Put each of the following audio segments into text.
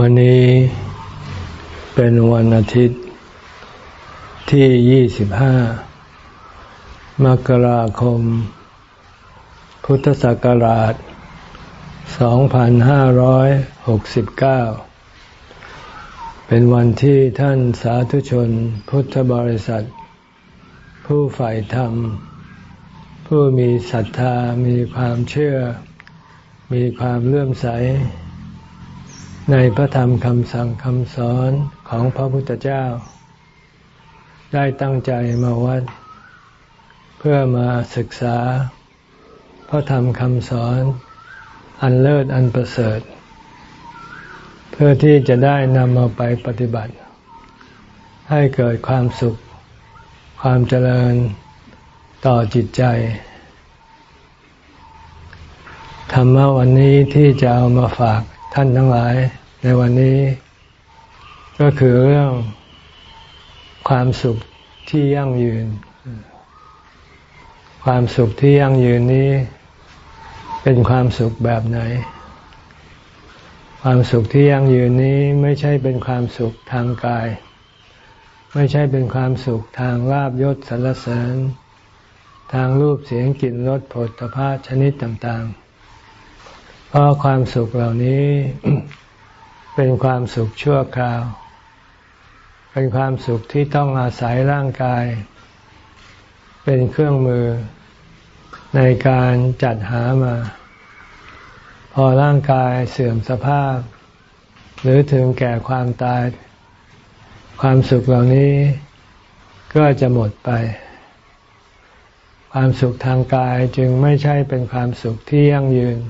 วันนี้เป็นวันอาทิตย์ที่ 25 มกราคม พุทธศักราช 2569 เป็นวันที่ท่านสาธุชนพุทธบริษัท ผู้ใฝ่ธรรม ผู้มีศรัทธามีความเชื่อ มีความเลื่อมใส ในพระธรรมคำสั่งคำสอนของพระพุทธเจ้า ได้ตั้งใจมาวัด เพื่อมาศึกษา พระธรรมคำสอน อันเลิศอันประเสริฐ เพื่อที่จะได้นำมาไปปฏิบัติ ให้เกิดความสุข ความเจริญต่อจิตใจ ธรรมะวันนี้ที่จะเอามาฝาก ท่านทั้งหลายในวันนี้ ก็คือเรื่องความสุขที่ยั่งยืน ความสุขที่ยั่งยืนนี้ เป็นความสุขแบบไหน ความสุขที่ยั่งยืนนี้ไม่ใช่เป็นความสุขทางกาย ไม่ใช่เป็นความสุขทางลาบยศสรรเสริญ ทางรูปเสียงกลิ่นรสผลตภะชนิดต่างๆ เพราะความสุขเหล่านี้เป็นความสุขชั่วคราว เป็นความสุขที่ต้องอาศัยร่างกาย เป็นเครื่องมือในการจัดหามา พอร่างกายเสื่อมสภาพ หรือถึงแก่ความตาย ความสุขเหล่านี้ก็จะหมดไป ความสุขทางกายจึงไม่ใช่เป็นความสุขที่ยั่งยืน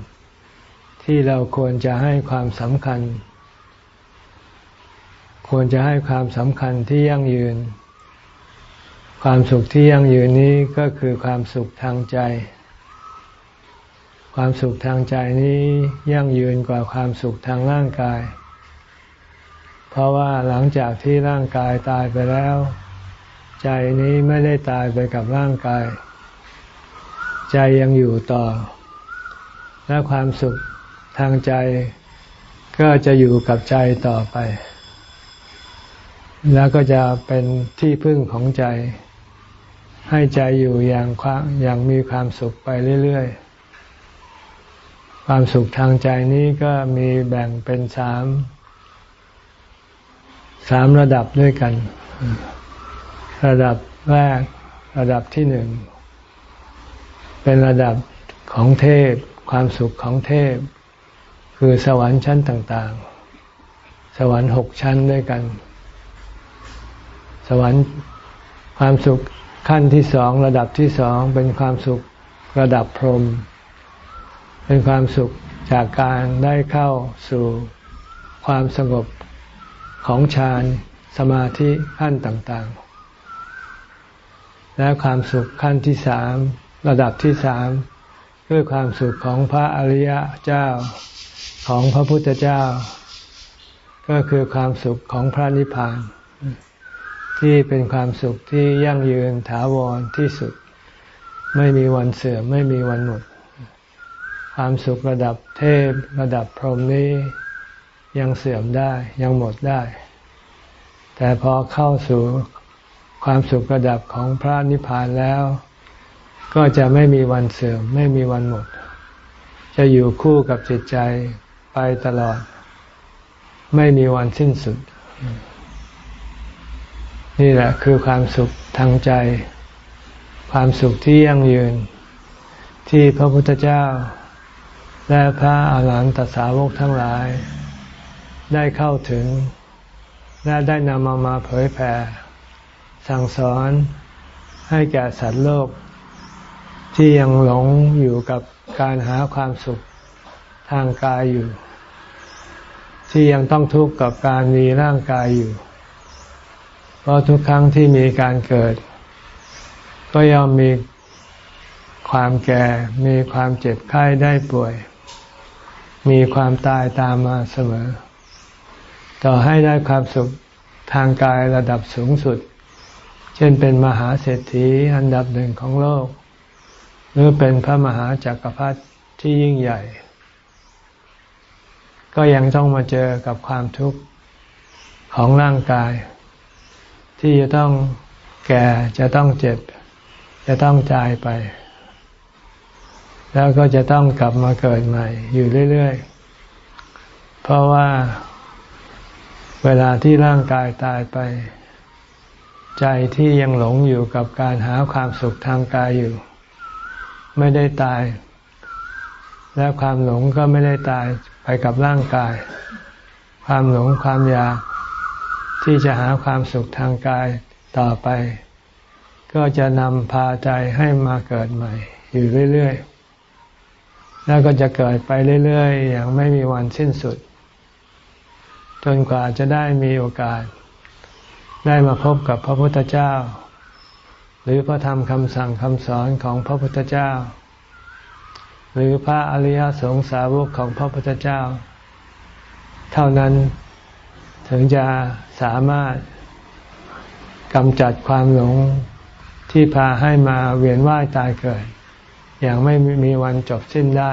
ที่เราควรจะให้ความสำคัญ ควรจะให้ความสำคัญที่ยั่งยืน ความสุขที่ยั่งยืนนี้ก็คือความสุขทางใจ ความสุขทางใจนี้ยั่งยืนกว่าความสุขทางร่างกาย เพราะว่าหลังจากที่ร่างกายตายไปแล้ว ใจนี้ไม่ได้ตายไปกับร่างกาย ใจยังอยู่ต่อและความสุข ทางใจก็จะอยู่กับใจต่อไป แล้วก็จะเป็นที่พึ่งของใจ ให้ใจอยู่อย่างความอย่างมีความสุขไปเรื่อยๆ ความสุขทางใจนี้ก็มีแบ่งเป็นสามสามระดับด้วยกัน ระดับแรก ระดับที่หนึ่ง เป็นระดับของเทพ ความสุขของเทพ คือสวรรค์ชั้นต่างๆ สวรรค์หกชั้นด้วยกัน สวรรค์ความสุขขั้นที่สองระดับที่สองเป็นความสุขระดับพรหมเป็นความสุขจากการได้เข้าสู่ความสงบของฌานสมาธิขั้นต่างๆ และความสุขขั้นที่สามระดับที่สามคือความสุขของพระอริยเจ้า ของพระพุทธเจ้า ก็คือความสุขของพระนิพพาน ที่เป็นความสุขที่ยั่งยืนถาวรที่สุด ไม่มีวันเสื่อมไม่มีวันหมด ความสุขระดับเทพระดับพรหมนี้ยังเสื่อมได้ยังหมดได้ แต่พอเข้าสู่ความสุขระดับของพระนิพพานแล้ว ก็จะไม่มีวันเสื่อมไม่มีวันหมด จะอยู่คู่กับจิตใจ ไปตลอด ไม่มีวันสิ้นสุด นี่แหละคือความสุขทางใจ ความสุขที่ยั่งยืน ที่พระพุทธเจ้า และพระอาหารหันตสาวกทั้งหลาย ได้เข้าถึง และได้นำมามาเผยแผ่ สั่งสอนให้แก่สัตว์โลกที่ยังหลงอยู่กับการหาความสุข ทางกายอยู่ ที่ยังต้องทุกข์กับการมีร่างกายอยู่ เพราะทุกครั้งที่มีการเกิด ก็ย่อมมีความแก่ มีความเจ็บไข้ได้ป่วย มีความตายตามมาเสมอ ต่อให้ได้ความสุขทางกายระดับสูงสุด เช่นเป็นมหาเศรษฐีอันดับหนึ่งของโลก หรือเป็นพระมหาจากักรพรรดิที่ยิ่งใหญ่ ก็ยังต้องมาเจอกับความทุกข์ของร่างกาย ที่จะต้องแก่จะต้องเจ็บ จะต้องตายไป แล้วก็จะต้องกลับมาเกิดใหม่ อยู่เรื่อยๆ เพราะว่าเวลาที่ร่างกายตายไป ใจที่ยังหลงอยู่กับการหาความสุขทางกายอยู่ ไม่ได้ตาย และความหลงก็ไม่ได้ตาย ไปกับร่างกาย ความหลงความอยากที่จะหาความสุขทางกายต่อไป ก็จะนำพาใจให้มาเกิดใหม่ อยู่เรื่อยๆ แล้วก็จะเกิดไปเรื่อยๆ อย่างไม่มีวันสิ้นสุด จนกว่าจะได้มีโอกาส ได้มาพบกับพระพุทธเจ้า หรือพระธรรมคำสั่งคำสอนของพระพุทธเจ้า หรือพระอริยสงสาวกของพระพุทธเจ้า เท่านั้นถึงจะสามารถกำจัดความหลงที่พาให้มาเวียนว่ายตายเกิด อย่างไม่มีวันจบสิ้นได้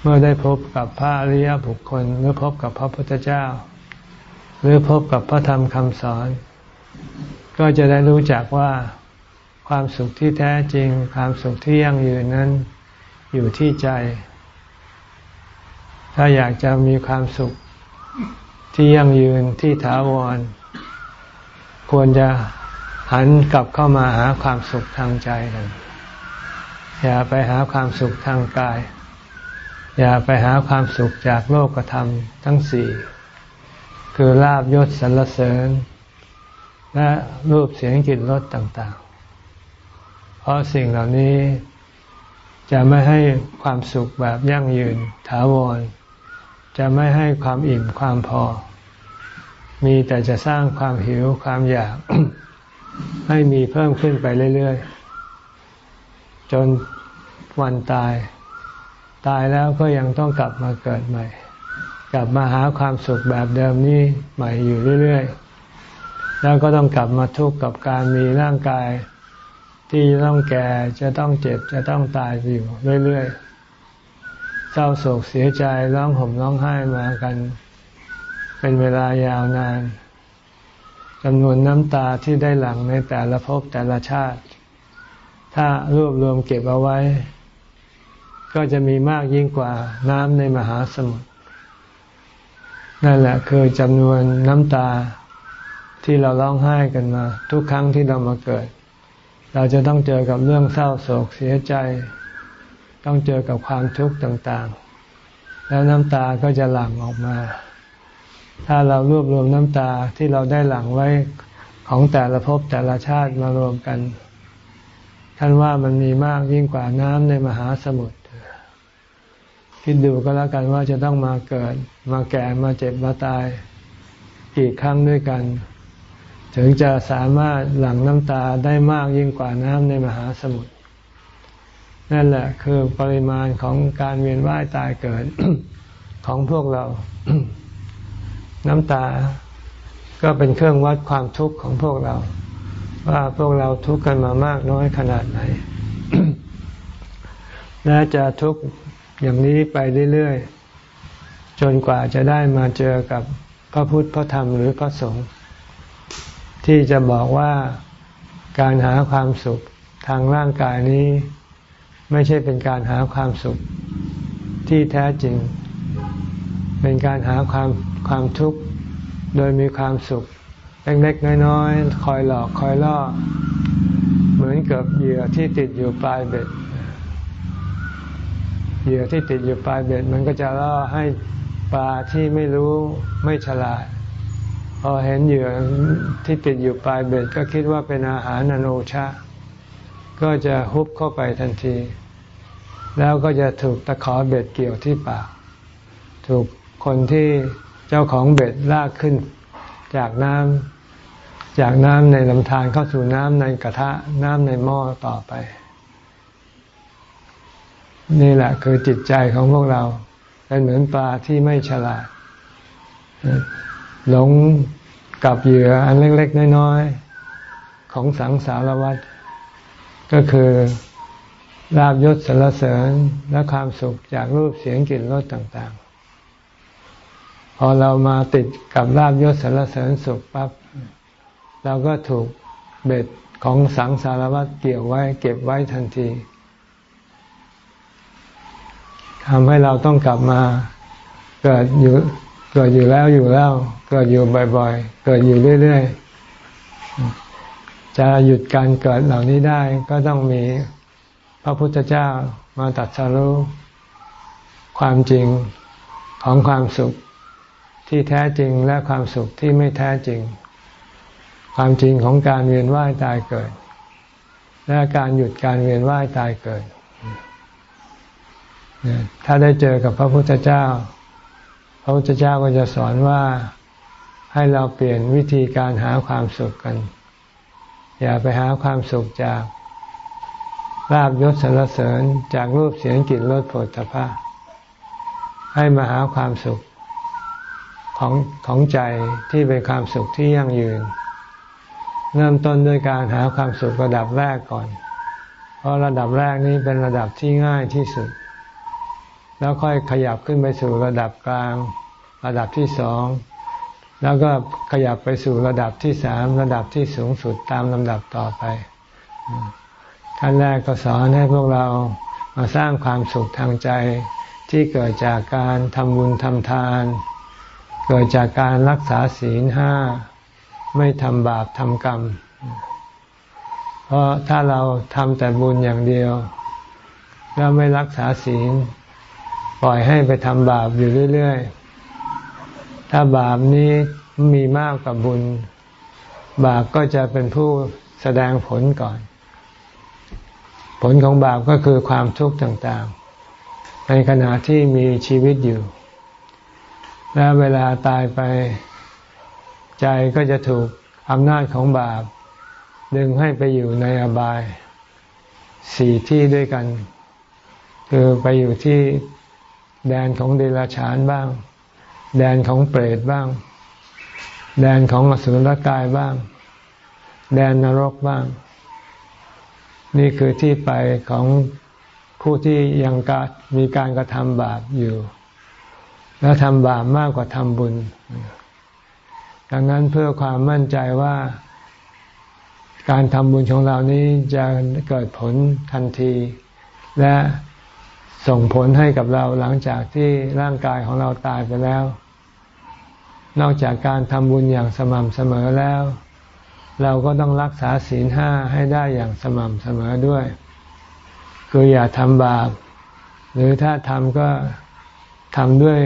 เมื่อได้พบกับพระอริยบุคคล หรือพบกับพระพุทธเจ้า หรือพบกับพระธรรมคำสอน ก็จะได้รู้จักว่า ความสุขที่แท้จริง ความสุขที่ยั่งยืนนั้นอยู่ที่ใจ ถ้าอยากจะมีความสุขที่ยั่งยืนที่ถาวร ควรจะหันกลับเข้ามาหาความสุขทางใจกันอย่าไปหาความสุขทางกาย อย่าไปหาความสุขจากโลกธรรมทั้งสี่ คือลาบยศสรรเสริญ และรูปเสียงกลิ่นรสต่างๆ เพราะสิ่งเหล่านี้จะไม่ให้ความสุขแบบยั่งยืนถาวร จะไม่ให้ความอิ่มความพอ มีแต่จะสร้างความหิวความอยาก ให้มีเพิ่มขึ้นไปเรื่อยๆ จนวันตาย ตายแล้วก็ยังต้องกลับมาเกิดใหม่ กลับมาหาความสุขแบบเดิมนี้ใหม่อยู่เรื่อยๆ แล้วก็ต้องกลับมาทุกข์กับการมีร่างกาย ที่จะต้องแก่จะต้องเจ็บจะต้องตายอยู่เรื่อยๆ เศร้าโศกเสียใจร้องห่มร้องไห้มากัน เป็นเวลายาวนานจำนวนน้ำตาที่ได้หลั่งในแต่ละภพแต่ละชาติ ถ้ารวบรวมเก็บเอาไว้ ก็จะมีมากยิ่งกว่าน้ำในมหาสมุทรนั่นแหละคือจำนวนน้ำตาที่เราร้องไห้กันมา ทุกครั้งที่เรามาเกิด เราจะต้องเจอกับเรื่องเศร้าโศกเสียใจ ต้องเจอกับความทุกข์ต่างๆ แล้วน้ำตาก็จะหลั่งออกมา ถ้าเรารวบรวมน้ำตาที่เราได้หลั่งไว้ของแต่ละภพแต่ละชาติมารวมกัน ท่านว่ามันมีมากยิ่งกว่าน้ำในมหาสมุทรคิดดูก็แล้วกันว่าจะต้องมาเกิด มาแก่มาเจ็บมาตาย กี่ครั้งด้วยกัน ถึงจะสามารถหลั่งน้ำตาได้มากยิ่งกว่าน้ำในมหาสมุทรนั่นแหละคือปริมาณของการเวียนว่ายตายเกิดของพวกเรา น้ำตาก็เป็นเครื่องวัดความทุกข์ของพวกเรา ว่าพวกเราทุกข์กันมามากน้อยขนาดไหน และจะทุกข์อย่างนี้ไปเรื่อยๆ จนกว่าจะได้มาเจอกับพระพุทธพระธรรมหรือพระสงฆ์ ที่จะบอกว่าการหาความสุขทางร่างกายนี้ ไม่ใช่เป็นการหาความสุขที่แท้จริง เป็นการหาความความทุกข์โดยมีความสุขเล็กๆน้อยๆคอยหลอกคอยล่อ เหมือนกับเหยื่อที่ติดอยู่ปลายเบ็ดเหยื่อที่ติดอยู่ปลายเบ็ดมันก็จะล่อให้ปลาที่ไม่รู้ไม่ฉลาด อเห็นเหยื่อที่ติดอยู่ปลายเบ็ดก็คิดว่าเป็นอาหารนโนชาก็จะฮุบเข้าไปทันที แล้วก็จะถูกตะขอเบ็ดเกี่ยวที่ปาก ถูกคนที่เจ้าของเบ็ดลากขึ้น จากน้ำจากน้ำในลำธารเข้าสู่น้ำในกระทะน้ำในหม้อต่อไป นี่แหละคือจิตใจของพวกเรา เป็นเหมือนปลาที่ไม่ฉลาดหลง กับเหยื่ออันเล็กๆน้อยๆของสังสารวัฏก็คือลาบยศสรรเสริญและความสุขจากรูปเสียงกลิ่นรสต่างๆ พอเรามาติดกับลาบยศสารเสริญสุขปั๊บเราก็ถูกเบ็ดของสังสารวัฏเกี่ยวไว้เก็บไว้ทันทีทำให้เราต้องกลับมาเกิดอยู่เกิดอยู่แล้วอยู่แล้ว เกิดอยู่บ่อยๆ เกิดอยู่เรื่อยๆ จะหยุดการเกิดเหล่านี้ได้ก็ต้องมีพระพุทธเจ้ามาตัดสรู้ความจริงของความสุขที่แท้จริงและความสุขที่ไม่แท้จริง ความจริงของการเวียนว่ายตายเกิด และการหยุดการเวียนว่ายตายเกิด ถ้าได้เจอกับพระพุทธเจ้า พระพุทธเจ้าก็จะสอนว่า ให้เราเปลี่ยนวิธีการหาความสุขกัน อย่าไปหาความสุขจากลาบยศสรรเสริญจากรูปเสียงกลิ่นรสผลตภะให้มาหาความสุขของของใจที่เป็นความสุขที่ยั่งยืน เริ่มต้นด้วยการหาความสุขระดับแรกก่อน เพราะระดับแรกนี้เป็นระดับที่ง่ายที่สุด แล้วค่อยขยับขึ้นไปสู่ระดับกลาง ระดับที่สอง แล้วก็ขยับไปสู่ระดับที่สามระดับที่สูงสุดตามลำดับต่อไปขั้นแรกก็สอนให้พวกเรามาสร้างความสุขทางใจที่เกิดจากการทำบุญทำทาน เกิดจากการรักษาศีลห้าไม่ทำบาปทำกรรม เพราะถ้าเราทำแต่บุญอย่างเดียว แล้วไม่รักษาศีล ปล่อยให้ไปทำบาปอยู่เรื่อย ๆ ถ้าบาปนี้มีมากกว่าบุญ บาปก็จะเป็นผู้แสดงผลก่อน ผลของบาปก็คือความทุกข์ต่างๆ ในขณะที่มีชีวิตอยู่ และเวลาตายไปใจก็จะถูกอำนาจของบาป ดึงให้ไปอยู่ในอบายสี่ที่ด้วยกัน คือไปอยู่ที่แดนของเดรัจฉานบ้าง แดนของเปรตบ้าง แดนของอสุรกายบ้าง แดนนรกบ้าง นี่คือที่ไปของผู้ที่ยังกมีการกระทำบาปอยู่ แล้วทำบาปมากกว่าทำบุญ ดังนั้นเพื่อความมั่นใจว่าการทำบุญของเรานี้จะเกิดผลทันที และ ส่งผลให้กับเราหลังจากที่ร่างกายของเราตายไปแล้ว นอกจากการทำบุญอย่างสม่ำเสมอแล้ว เราก็ต้องรักษาศีลห้าให้ได้อย่างสม่ำเสมอด้วย คืออย่าทำบาป หรือถ้าทำก็ทำด้วย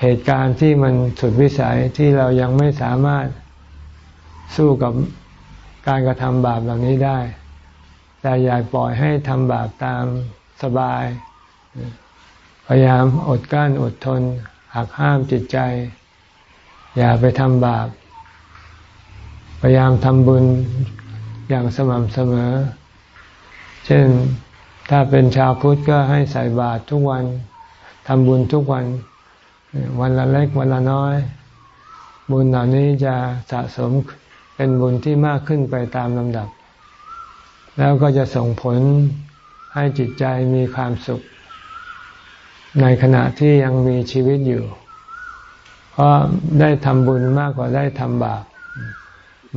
เหตุการณ์ที่มันสุดวิสัยที่เรายังไม่สามารถสู้กับการกระทำบาปเหล่านี้ได้ แต่อย่าปล่อยให้ทำบาปตาม สบาย พยายามอดกั้นอดทน หักห้ามจิตใจ อย่าไปทำบาป พยายามทำบุญอย่างสม่ำเสมอ เช่นถ้าเป็นชาวพุทธก็ให้ใส่บาตรทุกวันทำบุญทุกวัน วันละเล็กวันละน้อย บุญเหล่านี้จะสะสมเป็นบุญที่มากขึ้นไปตามลำดับ แล้วก็จะส่งผล ให้จิตใจมีความสุข ในขณะที่ยังมีชีวิตอยู่ เพราะได้ทำบุญมากกว่าได้ทำบาป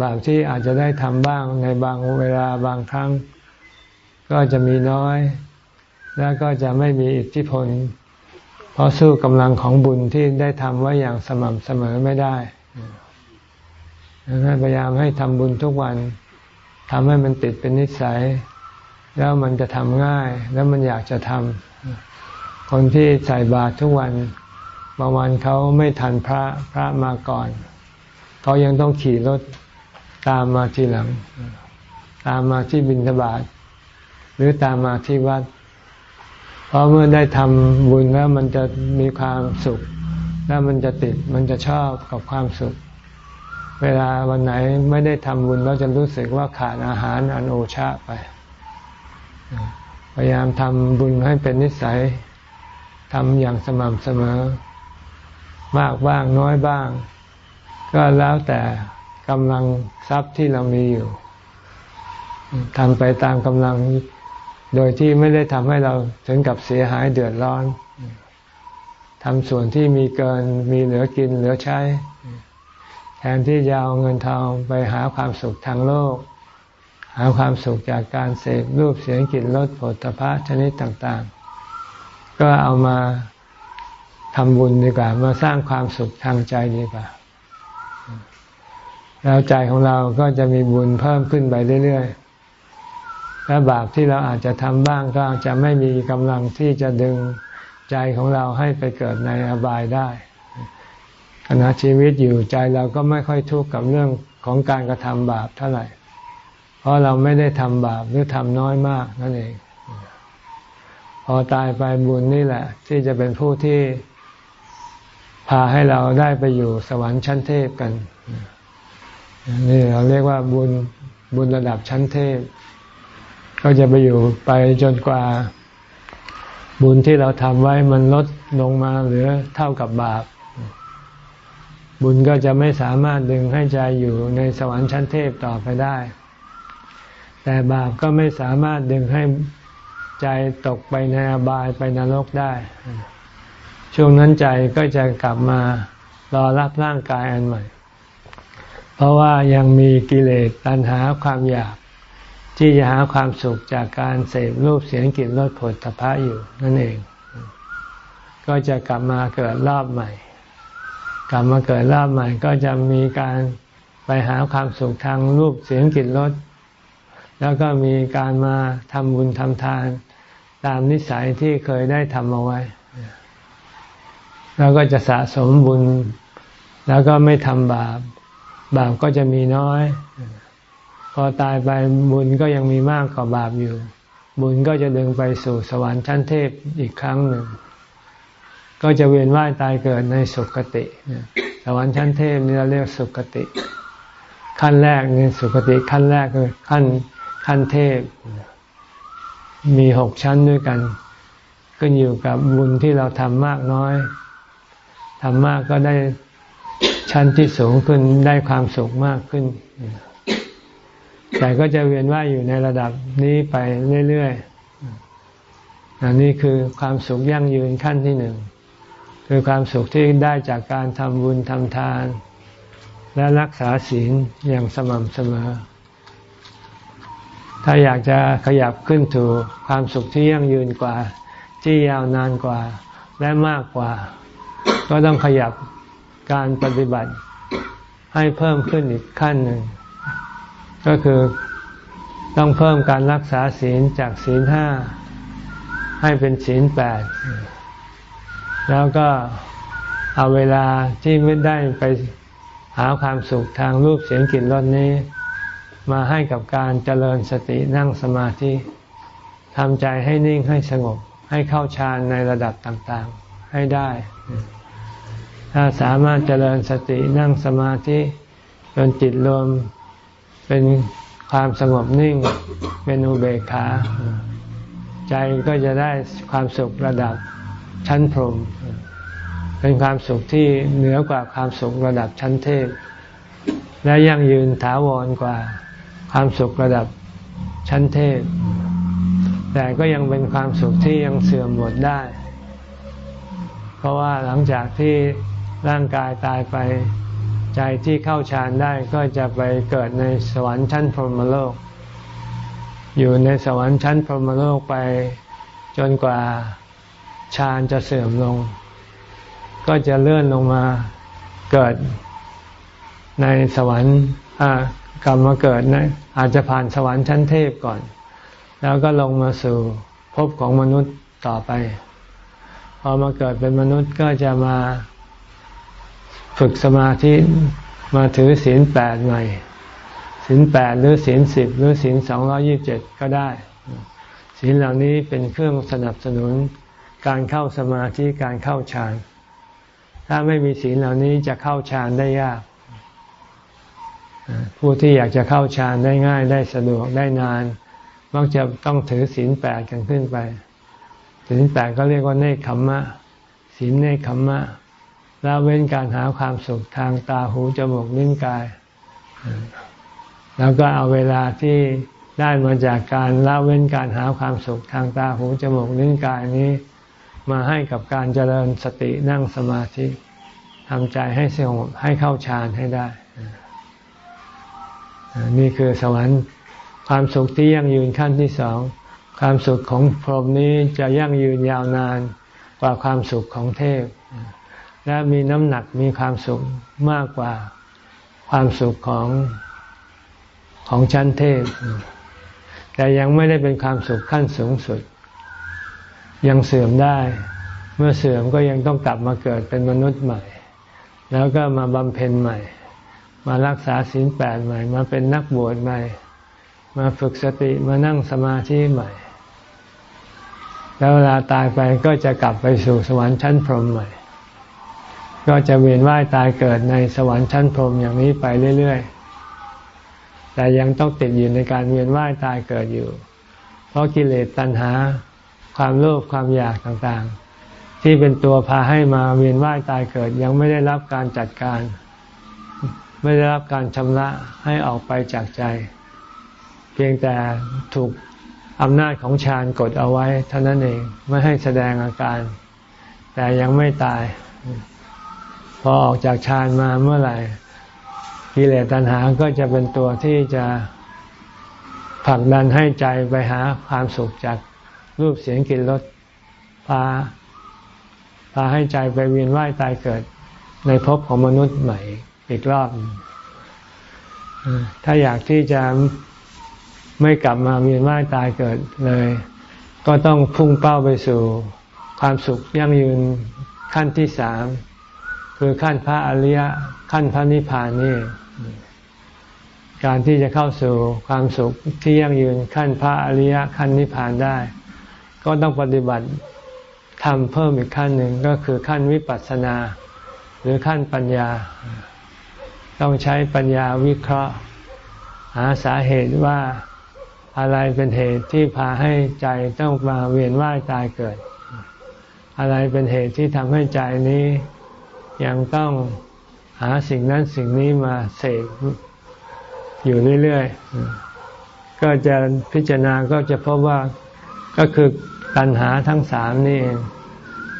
บาปที่อาจจะได้ทำบ้างในบางเวลาบางครั้ง ก็จะมีน้อย และก็จะไม่มีอิทธิพล เพราะสู้กำลังของบุญที่ได้ทำไว้อย่างสม่ำเสมอไม่ได้พยายามให้ทำบุญทุกวันทำให้มันติดเป็นนิสัย แล้วมันจะทำง่าย แล้วมันอยากจะทำคนที่ใส่บาตรทุกวันบางวันเขาไม่ทันพระพระมาก่อน เขายังต้องขี่รถตามมาทีหลัง ตามมาที่บิณฑบาตหรือตามมาที่วัด เพราะเมื่อได้ทำบุญแล้วมันจะมีความสุข แล้วมันจะติดมันจะชอบกับความสุข เวลาวันไหนไม่ได้ทำบุญเราจะรู้สึกว่าขาดอาหารอันโอชะไป พยายามทำบุญให้เป็นนิสัยทำอย่างสม่ำเสมอ มากบ้างน้อยบ้าง ก็แล้วแต่กำลังทรัพย์ที่เรามีอยู่ทำไปตามกำลังโดยที่ไม่ได้ทำให้เราถึงกับเสียหายเดือดร้อนทำส่วนที่มีเกินมีเหลือกินเหลือใช้ แทนที่จะเอาเงินทองไปหาความสุขทางโลก หาความสุขจากการเสพรูปเสียงกลิ่นรสผลพระชนิดต่างๆ ก็เอามาทำบุญดีกว่า มาสร้างความสุขทางใจดีกว่า แล้วใจของเราก็จะมีบุญเพิ่มขึ้นไปเรื่อยๆ และบาปที่เราอาจจะทำบ้างก็จะไม่มีกำลังที่จะดึงใจของเราให้ไปเกิดในอบายได้ขณะชีวิตอยู่ใจเราก็ไม่ค่อยทุกข์กับเรื่องของการกระทำบาปเท่าไหร่ ราะเราไม่ได้ทำบาปหรือทำน้อยมากนั่นเอง พอตายไปบุญนี่แหละ ที่จะเป็นผู้ที่พาให้เราได้ไปอยู่สวรรค์ชั้นเทพกัน นี่เราเรียกว่าบุญบุญระดับชั้นเทพ ก็จะไปอยู่ไปจนกว่า บุญที่เราทำไว้มันลดลงมาเหลือเท่ากับบาป บุญก็จะไม่สามารถดึงให้ใจอยู่ในสวรรค์ชั้นเทพต่อไปได้ แต่บาปก็ไม่สามารถดึงให้ใจตกไปในอบายไปนรกได้ ช่วงนั้นใจก็จะกลับมารอรับร่างกายอันใหม่ เพราะว่ายังมีกิเลสตัณหาความอยาก ที่จะหาความสุขจากการเสพรูปเสียงกลิ่นรสผลตภะอยู่นั่นเอง ก็จะกลับมาเกิดรอบใหม่ กลับมาเกิดรอบใหม่ก็จะมีการไปหาความสุขทางรูปเสียงกลิ่นรส แล้วก็มีการมาทำบุญทำทาน ตามนิสัยที่เคยได้ทำเอาไว้ แล้วก็จะสะสมบุญ แล้วก็ไม่ทำบาป บาปก็จะมีน้อย พอตายไปบุญก็ยังมีมากกว่าบาปอยู่ บุญก็จะดึงไปสู่สวรรค์ชั้นเทพอีกครั้งหนึ่ง ก็จะเวียนว่ายตายเกิดในสุคติ สวรรค์ชั้นเทพนี่เราเรียกสุคติ ขั้นแรกนี่สุคติขั้นแรกคือขั้น ขั้นเทพ มีหกชั้นด้วยกันขึ้นอยู่กับบุญที่เราทำมากน้อยทำมากก็ได้ชั้นที่สูงขึ้นได้ความสุขมากขึ้น แต่ก็จะเวียนว่ายอยู่ในระดับนี้ไปเรื่อยๆอันนี้คือความสุขยั่งยืนขั้นที่หนึ่งคือความสุขที่ได้จากการทำบุญทำทาน และรักษาศีลอย่างสม่ำเสมอ ถ้าอยากจะขยับขึ้นถูความสุขที่ยั่งยืนกว่า ที่ยาวนานกว่าและมากกว่า ก็ต้องขยับการปฏิบัติให้เพิ่มขึ้นอีกขั้นหนึ่ง ก็คือต้องเพิ่มการรักษาศีลจากศีลห้าให้เป็นศีลแปดแล้วก็เอาเวลาที่ไม่ได้ไปหาความสุขทางรูปเสียงกลิ่นรสนี้ มาให้กับการเจริญสตินั่งสมาธิทำใจให้นิ่งให้สงบ ให้เข้าฌานในระดับต่างๆ ให้ได้ ถ้าสามารถเจริญสตินั่งสมาธิจนจิตรวมเป็นความสงบนิ่งเป็นอุเบกขา ใจก็จะได้ความสุขระดับชั้นพรหมเป็นความสุขที่เหนือกว่าความสุขระดับชั้นเทพ และยั่งยืนถาวรกว่า ความสุขระดับชั้นเทพ แต่ก็ยังเป็นความสุขที่ยังเสื่อมหมดได้ เพราะว่าหลังจากที่ร่างกายตายไปใจที่เข้าฌานได้ก็จะไปเกิดในสวรรค์ชั้นพรหมโลก อยู่ในสวรรค์ชั้นพรหมโลกไปจนกว่าฌานจะเสื่อมลง ก็จะเลื่อนลงมาเกิดในสวรรค์ กลับมาเกิดนะอาจจะผ่านสวรรค์ชั้นเทพก่อน แล้วก็ลงมาสู่ภพของมนุษย์ต่อไป พอมาเกิดเป็นมนุษย์ก็จะมาฝึกสมาธิมาถือศีลแปดใหม่ศีลแปดหรือศีลสิบหรือศีลสองร้อยี่บเจ็ดก็ได้ศีลเหล่านี้เป็นเครื่องสนับสนุนการเข้าสมาธิการเข้าฌาน ถ้าไม่มีศีลเหล่านี้จะเข้าฌานได้ยาก ผู้ที่อยากจะเข้าฌานได้ง่ายได้สะดวกได้นาน มักจะต้องถือศีลแปดกันขึ้นไปศีลแปดก็เรียกว่าเนคขมมะศีลเนคขมมะละเว้นการหาความสุขทางตาหูจมูกลิ้นกาย แล้วก็เอาเวลาที่ได้มาจากการละเว้นการหาความสุขทางตาหูจมูกลิ้นกายนี้ มาให้กับการเจริญสตินั่งสมาธิทำใจให้สงบให้เข้าฌานให้ได้ นี่คือสวรรค์ความสุขที่ยั่งยืนขั้นที่สอง ความสุขของพรหมนี้จะยั่งยืนยาวนานกว่าความสุขของเทพ และมีน้ำหนักมีความสุขมากกว่าความสุขของของชั้นเทพ แต่ยังไม่ได้เป็นความสุขขั้นสูงสุด ยังเสื่อมได้ เมื่อเสื่อมก็ยังต้องกลับมาเกิดเป็นมนุษย์ใหม่ แล้วก็มาบำเพ็ญใหม่ มารักษาศีลแปดใหม่ มาเป็นนักบวชใหม่ มาฝึกสติมานั่งสมาธิใหม่ แล้วเวลาตายไปก็จะกลับไปสู่สวรรค์ชั้นพรหมใหม่ ก็จะเวียนว่ายตายเกิดในสวรรค์ชั้นพรหมอย่างนี้ไปเรื่อยๆ แต่ยังต้องติดอยู่ในการเวียนว่ายตายเกิดอยู่ เพราะกิเลสตัณหาความโลภความอยากต่างๆ ที่เป็นตัวพาให้มาเวียนว่ายตายเกิดยังไม่ได้รับการจัดการ ไม่ได้รับการชำระให้ออกไปจากใจ เพียงแต่ถูกอำนาจของฌานกดเอาไว้เท่านั้นเองไม่ให้แสดงอาการ แต่ยังไม่ตาย พอออกจากฌานมาเมื่อไหร่กิเลสตัณหาก็จะเป็นตัวที่จะผลักดันให้ใจไปหาความสุขจากรูปเสียงกลิ่นรสพาพาให้ใจไปเวียนว่ายตายเกิดในภพของมนุษย์ใหม่ อีกรอบถ้าอยากที่จะไม่กลับมาเวียนว่ายตายเกิดเลย ก็ต้องพุ่งเป้าไปสู่ความสุขยั่งยืนขั้นที่สามคือขั้นพระอริยะขั้นพระนิพพานนี่การที่จะเข้าสู่ความสุขที่ยั่งยืนขั้นพระอริยะขั้นนิพพานได้ ก็ต้องปฏิบัติทำเพิ่มอีกขั้นหนึ่งก็คือขั้นวิปัสสนา หรือขั้นปัญญา ต้องใช้ปัญญาวิเคราะห์ หาสาเหตุว่าอะไรเป็นเหตุที่พาให้ใจต้องมาเวียนว่ายตายเกิด อะไรเป็นเหตุที่ทำให้ใจนี้ยังต้องหาสิ่งนั้นสิ่งนี้มาเสกอยู่เรื่อยๆ ก็จะพิจารณาก็จะพบว่าก็คือตัณหาทั้งสามนี่เอง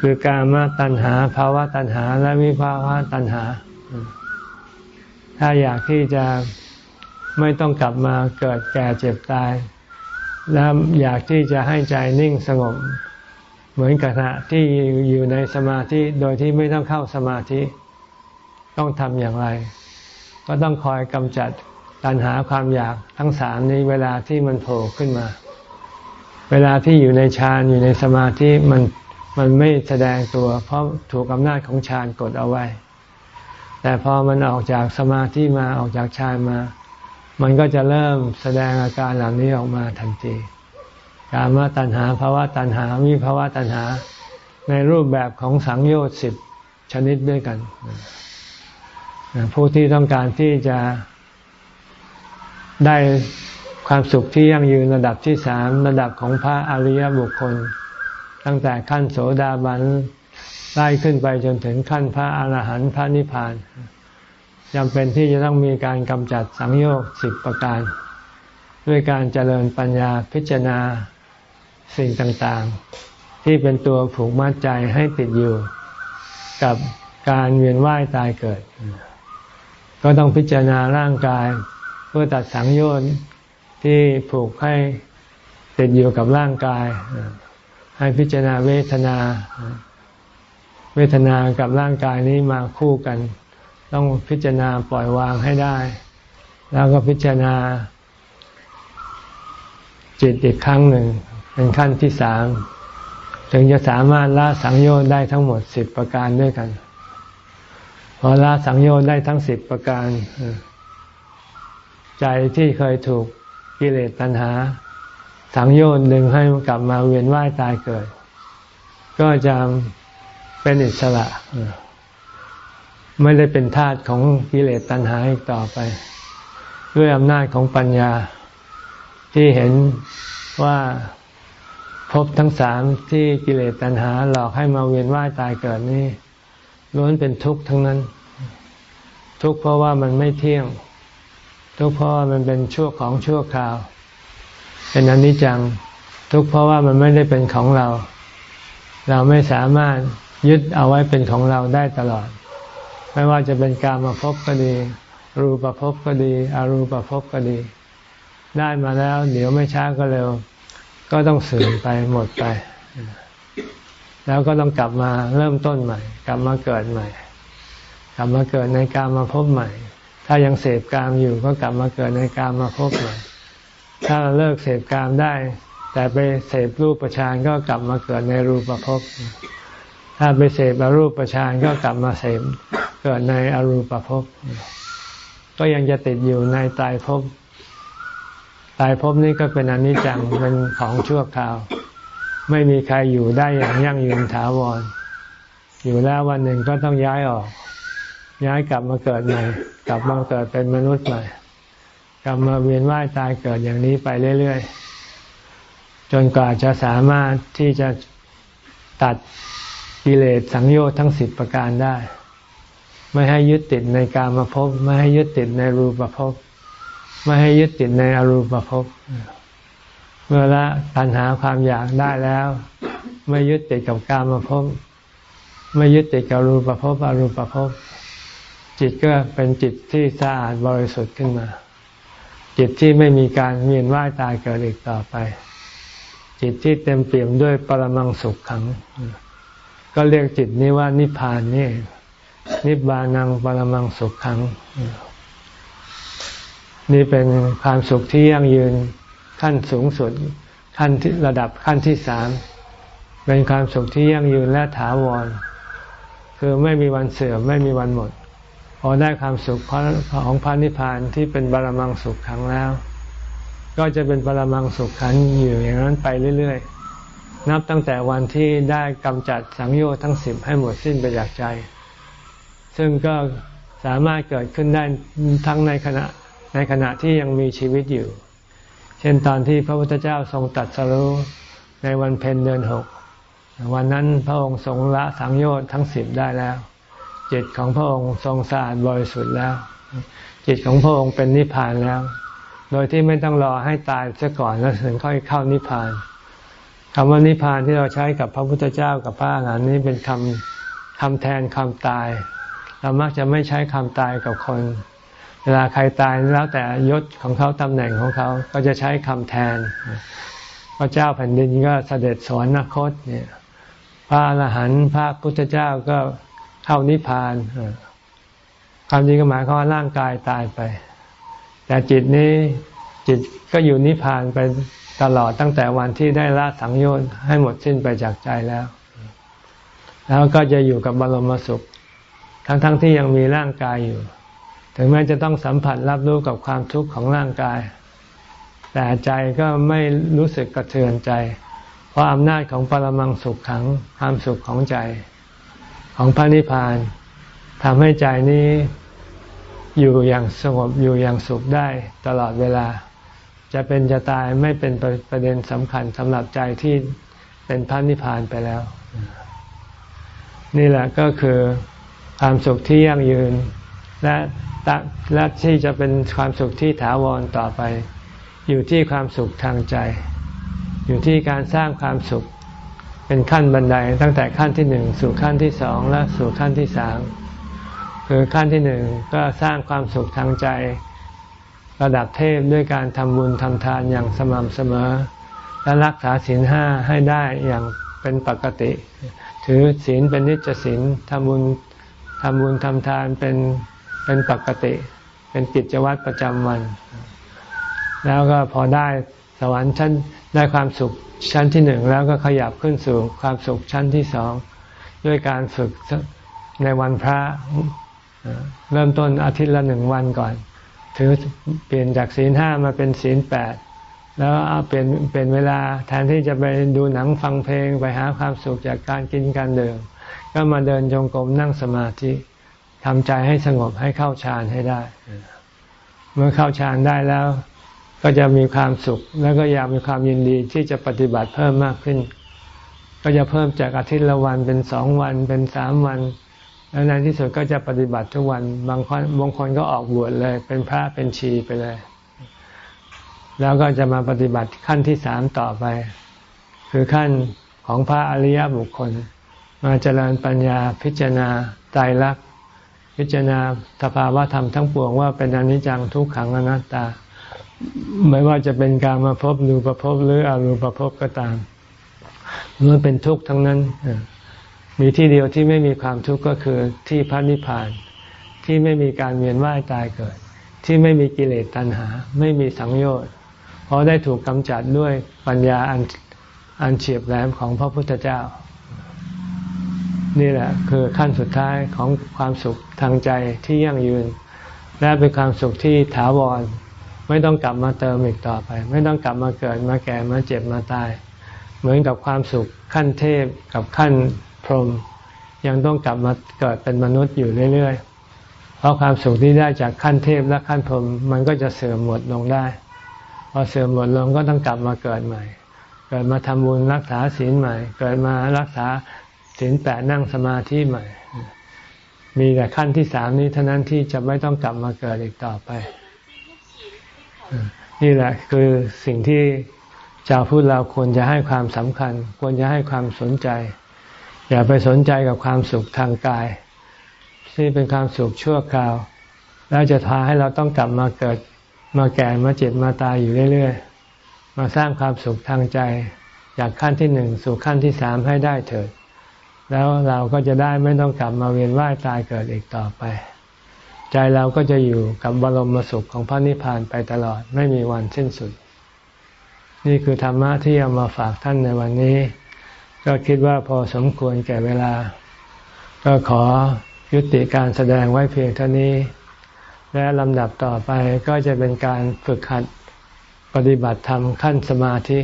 คือการมาตัณหาภาวะตัณหาและวิภาวะตัณหา ถ้าอยากที่จะไม่ต้องกลับมาเกิดแก่เจ็บตาย แล้วอยากที่จะให้ใจนิ่งสงบ เหมือนขณะที่อยู่ในสมาธิโดยที่ไม่ต้องเข้าสมาธิ ต้องทำอย่างไร ก็ต้องคอยกำจัดตัณหาความอยากทั้งสามนี้เวลาที่มันโผล่ขึ้นมา เวลาที่อยู่ในฌานอยู่ในสมาธิมันมันไม่แสดงตัว เพราะถูกอำนาจของฌานกดเอาไว้ แต่พอมันออกจากสมาธิมาออกจากฌานมา มันก็จะเริ่มแสดงอาการเหล่านี้ออกมาทันทีการมาตัณหาภาวะตัณหามีภาวะตัณหา ในรูปแบบของสังโยชน์สิบชนิดด้วยกัน ผู้ที่ต้องการที่จะได้ความสุขที่ยั่งยืนระดับที่สามระดับของพระอริยบุคคล ตั้งแต่ขั้นโสดาบัน ไล่ขึ้นไปจนถึงขั้นพระอรหันต์พระนิพพานจำเป็นที่จะต้องมีการกำจัดสังโยชน์สิบประการ ด้วยการเจริญปัญญาพิจารณาสิ่งต่างๆ ที่เป็นตัวผูกมัดใจให้ติดอยู่กับการเวียนว่ายตายเกิด ก็ต้องพิจารณาร่างกาย เพื่อตัดสังโยชน์ที่ผูกให้ติดอยู่กับร่างกาย ให้พิจารณาเวทนา เวทนากับร่างกายนี้มาคู่กัน ต้องพิจารณาปล่อยวางให้ได้ แล้วก็พิจารณา จิตอีกครั้งหนึ่ง เป็นขั้นที่สามถึงจะสามารถละสังโยชน์ได้ทั้งหมดสิบประการด้วยกัน พอละสังโยชน์ได้ทั้งสิบประการ ใจที่เคยถูกกิเลสตัณหา สังโยชน์ดึงให้กลับมาเวียนว่ายตายเกิด ก็จะ เป็นอิสระ ไม่ได้เป็นทาสของกิเลสตัณหาอีกต่อไป ด้วยอำนาจของปัญญาที่เห็นว่าพบทั้งสามที่กิเลสตัณหาหลอกให้มาเวียนว่ายตายเกิดนี่ล้วนเป็นทุกข์ทั้งนั้น ทุกข์เพราะว่ามันไม่เที่ยง ทุกข์เพราะว่ามันเป็นชั่วของชั่วคราว เป็นอนิจจัง ทุกข์เพราะว่ามันไม่ได้เป็นของเรา เราไม่สามารถ ยึดเอาไว้เป็นของเราได้ตลอด ไม่ว่าจะเป็นการมาพบก็ดี รูปภพก็ดี อรูปภพก็ดี ได้มาแล้ว เดี๋ยวไม่ช้าก็เร็ว ก็ต้องเสื่อมไปหมดไป แล้วก็ต้องกลับมาเริ่มต้นใหม่ กลับมาเกิดใหม่ กลับมาเกิดในการมาพบใหม่ ถ้ายังเสพกามอยู่ก็กลับมาเกิดในการมาพบใหม่ ถ้าเราเลิกเสพกามได้ แต่ไปเสพรูปประชานก็กลับมาเกิดในรูปภพ ถ้าไปเสพอรูปประชานก็กลับมาเสพเกิดในอรูปภพ ก็ยังจะติดอยู่ในตายภพ ตายภพนี้ก็เป็นอนิจจังเป็นของชั่วคราว ไม่มีใครอยู่ได้อย่างยั่งยืนถาวร อยู่แล้ววันหนึ่งก็ต้องย้ายออก ย้ายกลับมาเกิดใหม่ กลับมาเกิดเป็นมนุษย์ใหม่ กลับมาเวียนว่ายตายเกิดอย่างนี้ไปเรื่อยๆ จนกว่าจะสามารถที่จะตัด กิเลสสังโยชน์ทั้งสิบประการได้ ไม่ให้ยึดติดในการมาพบไม่ให้ยึดติดในรูปภพไม่ให้ยึดติดในอรูปภพเมื่อละปัญหาความอยากได้แล้ว ไม่ยึดติดกับการมาพบไม่ยึดติดกับรูปภพอรูปภพจิตก็เป็นจิตที่สะอาดบริสุทธิ์ขึ้นมา จิตที่ไม่มีการเวียนว่ายตายเกิดอีกต่อไป จิตที่เต็มเปี่ยมด้วยปรมังสุขขัง ก็เรียกจิตนี้ว่านิพพานนี่นิบานังปรมังสุขขัง นี่เป็นความสุขที่ยั่งยืนขั้นสูงสุดขั้นที่ระดับขั้นที่สามเป็นความสุขที่ยั่งยืนและถาวร คือไม่มีวันเสื่อมไม่มีวันหมดพอได้ความสุขของพระนิพพานที่เป็นบารมังสุขขังแล้ว ก็จะเป็นบารมังสุขขังอยู่อย่างนั้นไปเรื่อย ๆ นับตั้งแต่วันที่ได้กำจัดสังโยชน์ทั้งสิบให้หมดสิ้นไปจากใจ ซึ่งก็สามารถเกิดขึ้นได้ทั้งในขณะในขณะที่ยังมีชีวิตอยู่ เช่นตอนที่พระพุทธเจ้าทรงตัดสรู้ในวันเพ็ญเดือนหกวันนั้นพระองค์ทรงละสังโยชน์ทั้งสิบได้แล้ว จิตของพระองค์ทรงสะอาดบริสุทธิ์แล้ว จิตของพระองค์เป็นนิพพานแล้ว โดยที่ไม่ต้องรอให้ตายซะก่อนแล้วถึงค่อยเข้านิพพาน คำว่านิพพานที่เราใช้กับพระพุทธเจ้ากับพระอรหันต์นี้เป็นคำคำแทนคำตาย เรามักจะไม่ใช้คำตายกับคน เวลาใครตายแล้วแต่ยศของเขาตำแหน่งของเขาก็จะใช้คำแทน พระเจ้าแผ่นดินก็เสด็จสวรรคตเนี่ยพระอรหันต์พระพุทธเจ้าก็เข้านิพพานความจริงก็หมายความว่าร่างกายตายไป แต่จิตนี้จิตก็อยู่นิพพานไป ตลอดตั้งแต่วันที่ได้ละสังโยชน์ให้หมดสิ้นไปจากใจแล้ว แล้วก็จะอยู่กับบรมสุข ทั้งๆทที่ยังมีร่างกายอยู่ ถึงแม้จะต้องสัมผัสรับรู้กับความทุกข์ของร่างกาย แต่ใจก็ไม่รู้สึกกระเทือนใจ เพราะอำนาจของปรมังสุขขังความสุขของใจ ของพระนิพพานทำให้ใจนี้อยู่อย่างสงบอยู่อย่างสุขได้ตลอดเวลา จะเป็นจะตายไม่เป็นประเด็นสำคัญสำหรับใจที่เป็นพระนิพพานไปแล้ว นี่แหละก็คือความสุขที่ยั่งยืน และและที่จะเป็นความสุขที่ถาวรต่อไป อยู่ที่ความสุขทางใจ อยู่ที่การสร้างความสุขเป็นขั้นบันไดตั้งแต่ขั้นที่หนึ่งสู่ขั้นที่สองและสู่ขั้นที่สามคือขั้นที่หนึ่งก็สร้างความสุขทางใจ ระดับเทพด้วยการทำบุญทำทานอย่างสม่ำเสมอ และรักษาศีลห้าให้ได้อย่างเป็นปกติ ถือศีลเป็นนิจศีลทำบุญทำบุญทำทานเป็นเป็นปกติ เป็นกิจวัตรประจำวัน แล้วก็พอได้สวรรค์ชั้นได้ความสุขชั้นที่หนึ่งแล้วก็ขยับขึ้นสู่ความสุขชั้นที่สองด้วยการฝึกในวันพระ เริ่มต้นอาทิตย์ละหนึ่งวันก่อน ถือเปลี่ยนจากศีลห้ามาเป็นศีลแปดแล้วเอาเปลี่ยนเปลี่ยนเวลาแทนที่จะไปดูหนังฟังเพลงไปหาความสุขจากการกินการดื่มก็มาเดินจงกรมนั่งสมาธิทำใจให้สงบให้เข้าฌานให้ได้ เมื่อเข้าฌานได้แล้ว ก็จะมีความสุข แล้วก็อยากมีความยินดีที่จะปฏิบัติเพิ่มมากขึ้น ก็จะเพิ่มจากอาทิตย์ละวันเป็นสองวันเป็นสามวัน แล้วในที่สุดก็จะปฏิบัติทุกวันบางคนบางคนก็ออกบวชเลย เป็นพระเป็นชีไปเลย แล้วก็จะมาปฏิบัติขั้นที่สามต่อไป คือขั้นของพระอริยบุคคล มาเจริญปัญญาพิจารณาไตรลักษณ์พิจารณาสภาวะธรรมทั้งปวงว่าเป็นอนิจจังทุกขังอนัตตา ไม่ว่าจะเป็นการมาพบรูปภพหรืออรูปภพก็ตามล้วนเป็นทุกข์ทั้งนั้น มีที่เดียวที่ไม่มีความทุกข์ก็คือที่พระนิพพาน ที่ไม่มีการเวียนว่ายตายเกิด ที่ไม่มีกิเลสตัณหา ไม่มีสังโยชน์เพราะได้ถูกกำจัดด้วยปัญญาอันอันเฉียบแหลมของพระพุทธเจ้า นี่แหละคือขั้นสุดท้ายของความสุขทางใจที่ยั่งยืน และเป็นความสุขที่ถาวร ไม่ต้องกลับมาเติมอีกต่อไป ไม่ต้องกลับมาเกิดมาแก่มาเจ็บมาตาย เหมือนกับความสุขขั้นเทพกับขั้น พรหมยังต้องกลับมาเกิดเป็นมนุษย์อยู่เรื่อยๆ เพราะความสุขที่ได้จากขั้นเทพและขั้นพรหมมันก็จะเสื่อมหมดลงได้ พอเสื่อมหมดลงก็ต้องกลับมาเกิดใหม่ เกิดมาทำบุญรักษาศีลใหม่ เกิดมารักษาศีลแปดนั่งสมาธิใหม่ มีแต่ขั้นที่สามนี้เท่านั้นที่จะไม่ต้องกลับมาเกิดอีกต่อไป นี่แหละคือสิ่งที่ชาวพุทธเราควรจะให้ความสำคัญ ควรจะให้ความสนใจ อย่าไปสนใจกับความสุขทางกาย ที่เป็นความสุขชั่วคราว แล้วจะพาให้เราต้องกลับมาเกิดมาแก่มาเจ็บมาตายอยู่เรื่อยๆ มาสร้างความสุขทางใจ จากขั้นที่หนึ่งสู่ขั้นที่สามให้ได้เถิด แล้วเราก็จะได้ไม่ต้องกลับมาเวียนว่ายตายเกิดอีกต่อไป ใจเราก็จะอยู่กับบรมสุขของพระนิพพานไปตลอดไม่มีวันสิ้นสุด นี่คือธรรมะที่เอามาฝากท่านในวันนี้ ก็คิดว่าพอสมควรแก่เวลา ก็ขอยุติการแสดงไว้เพียงเท่านี้ และลำดับต่อไปก็จะเป็นการฝึกหัดปฏิบัติธรรมขั้นสมาธิ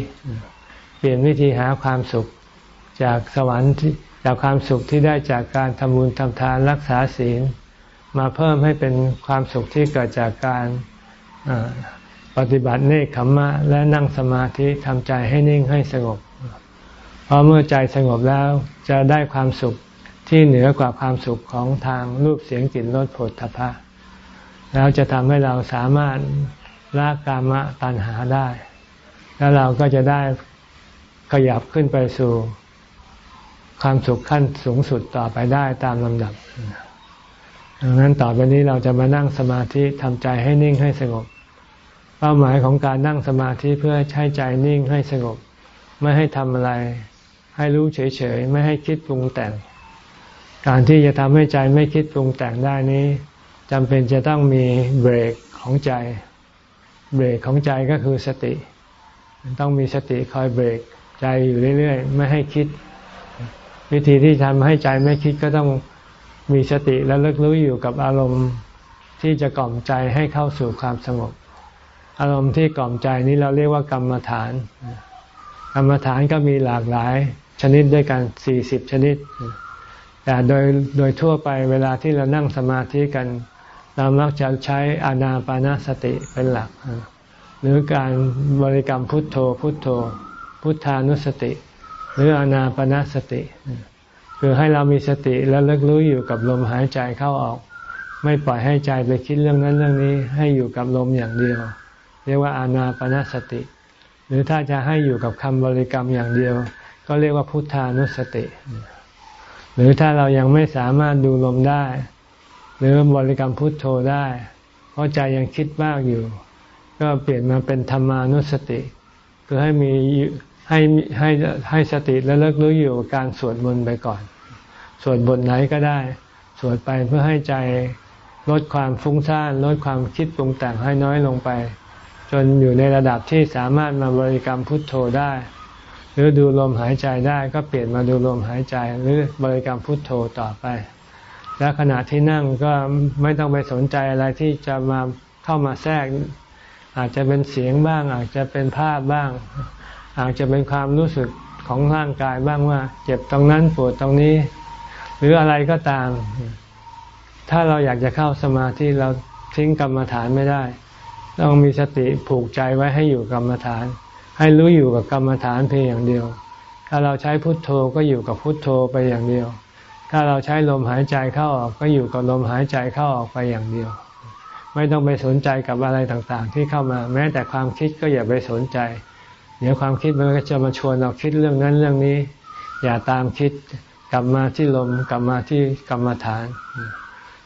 เปลี่ยนวิธีหาความสุขจากสวรรค์จากความสุขที่ได้จากการทำบุญทำทานรักษาศีล มาเพิ่มให้เป็นความสุขที่เกิดจากการปฏิบัติเนคขมมะ และนั่งสมาธิทำใจให้นิ่งให้สงบ เพราะเมื่อใจสงบแล้วจะได้ความสุขที่เหนือกว่าความสุขของทางรูปเสียงกลิ่นรสผลทพะ แล้วจะทำให้เราสามารถละกามะตัณหาได้ แล้วเราก็จะได้ขยับขึ้นไปสู่ความสุขขั้นสูงสุดต่อไปได้ตามลำดับ ดังนั้นต่อไปนี้เราจะมานั่งสมาธิทำใจให้นิ่งให้สงบ เป้าหมายของการนั่งสมาธิเพื่อให้ใจนิ่งให้สงบ ไม่ให้ทำอะไร ให้รู้เฉยๆ ไม่ให้คิดปรุงแต่ง การที่จะทำให้ใจไม่คิดปรุงแต่งได้นี้จำเป็นจะต้องมีเบรกของใจ เบรกของใจก็คือสติ ต้องมีสติคอยเบรกใจอยู่เรื่อยๆ ไม่ให้คิด วิธีที่ทำให้ใจไม่คิดก็ต้องมีสติและเลิกรู้อยู่กับอารมณ์ที่จะกล่อมใจให้เข้าสู่ความสงบ อารมณ์ที่กล่อมใจนี้เราเรียกว่ากรรมฐาน กรรมฐานก็มีหลากหลาย ชนิดด้วยกันสี่สิบชนิด แต่โดยโดยทั่วไปเวลาที่เรานั่งสมาธิกัน เรามักจะใช้อานาปานาสติเป็นหลัก หรือการบริกรรมพุทโธพุทโธ พุทธานุสติ หรืออานาปานาสติ คือให้เรามีสติแล้วเลิกรู้อยู่กับลมหายใจเข้าออก ไม่ปล่อยให้ใจไปคิดเรื่องนั้นเรื่องนี้ให้อยู่กับลมอย่างเดียว เรียกว่าอานาปานาสติ หรือถ้าจะให้อยู่กับคำบริกรรมอย่างเดียว ก็เรียกว่าพุทธานุสติ หรือถ้าเรายังไม่สามารถดูลมได้ หรือบริกรรมพุทโธได้ เพราะใจยังคิดมากอยู่ ก็เปลี่ยนมาเป็นธรรมานุสติ คือให้มีให้ให้ให้สติและเลิกรู้อยู่กับการสวดมนต์ไปก่อน สวดบทไหนก็ได้ สวดไปเพื่อให้ใจลดความฟุ้งซ่านลดความคิดปรุงแต่งให้น้อยลงไป จนอยู่ในระดับที่สามารถมาบริกรรมพุทโธได้ หรือดูลมหายใจได้ก็เปลี่ยนมาดูลมหายใจ หรือบริกรรมพุทโธต่อไป และขณะที่นั่งก็ไม่ต้องไปสนใจอะไรที่จะมาเข้ามาแทรก อาจจะเป็นเสียงบ้าง อาจจะเป็นภาพบ้าง อาจจะเป็นความรู้สึกของร่างกายบ้างว่า เจ็บตรงนั้นปวดตรงนี้ หรืออะไรก็ตาม ถ้าเราอยากจะเข้าสมาธิเราทิ้งกรรมฐานไม่ได้ ต้องมีสติผูกใจไว้ให้อยู่กรรมฐาน ให้รู้อยู่กับกรรมฐานเพียงอย่างเดียว ถ้าเราใช้พุทโธก็อยู่กับพุทโธไปอย่างเดียว ถ้าเราใช้ลมหายใจเข้าออกก็อยู่กับลมหายใจเข้าออกไปอย่างเดียว ไม่ต้องไปสนใจกับอะไรต่างๆ ที่เข้ามา แม้แต่ความคิดก็อย่าไปสนใจ เดี๋ยวความคิดมันก็จะมาชวนเราคิดเรื่องนั้นเรื่องนี้ อย่าตามคิดกลับมาที่ลมกลับมาที่กรรมฐาน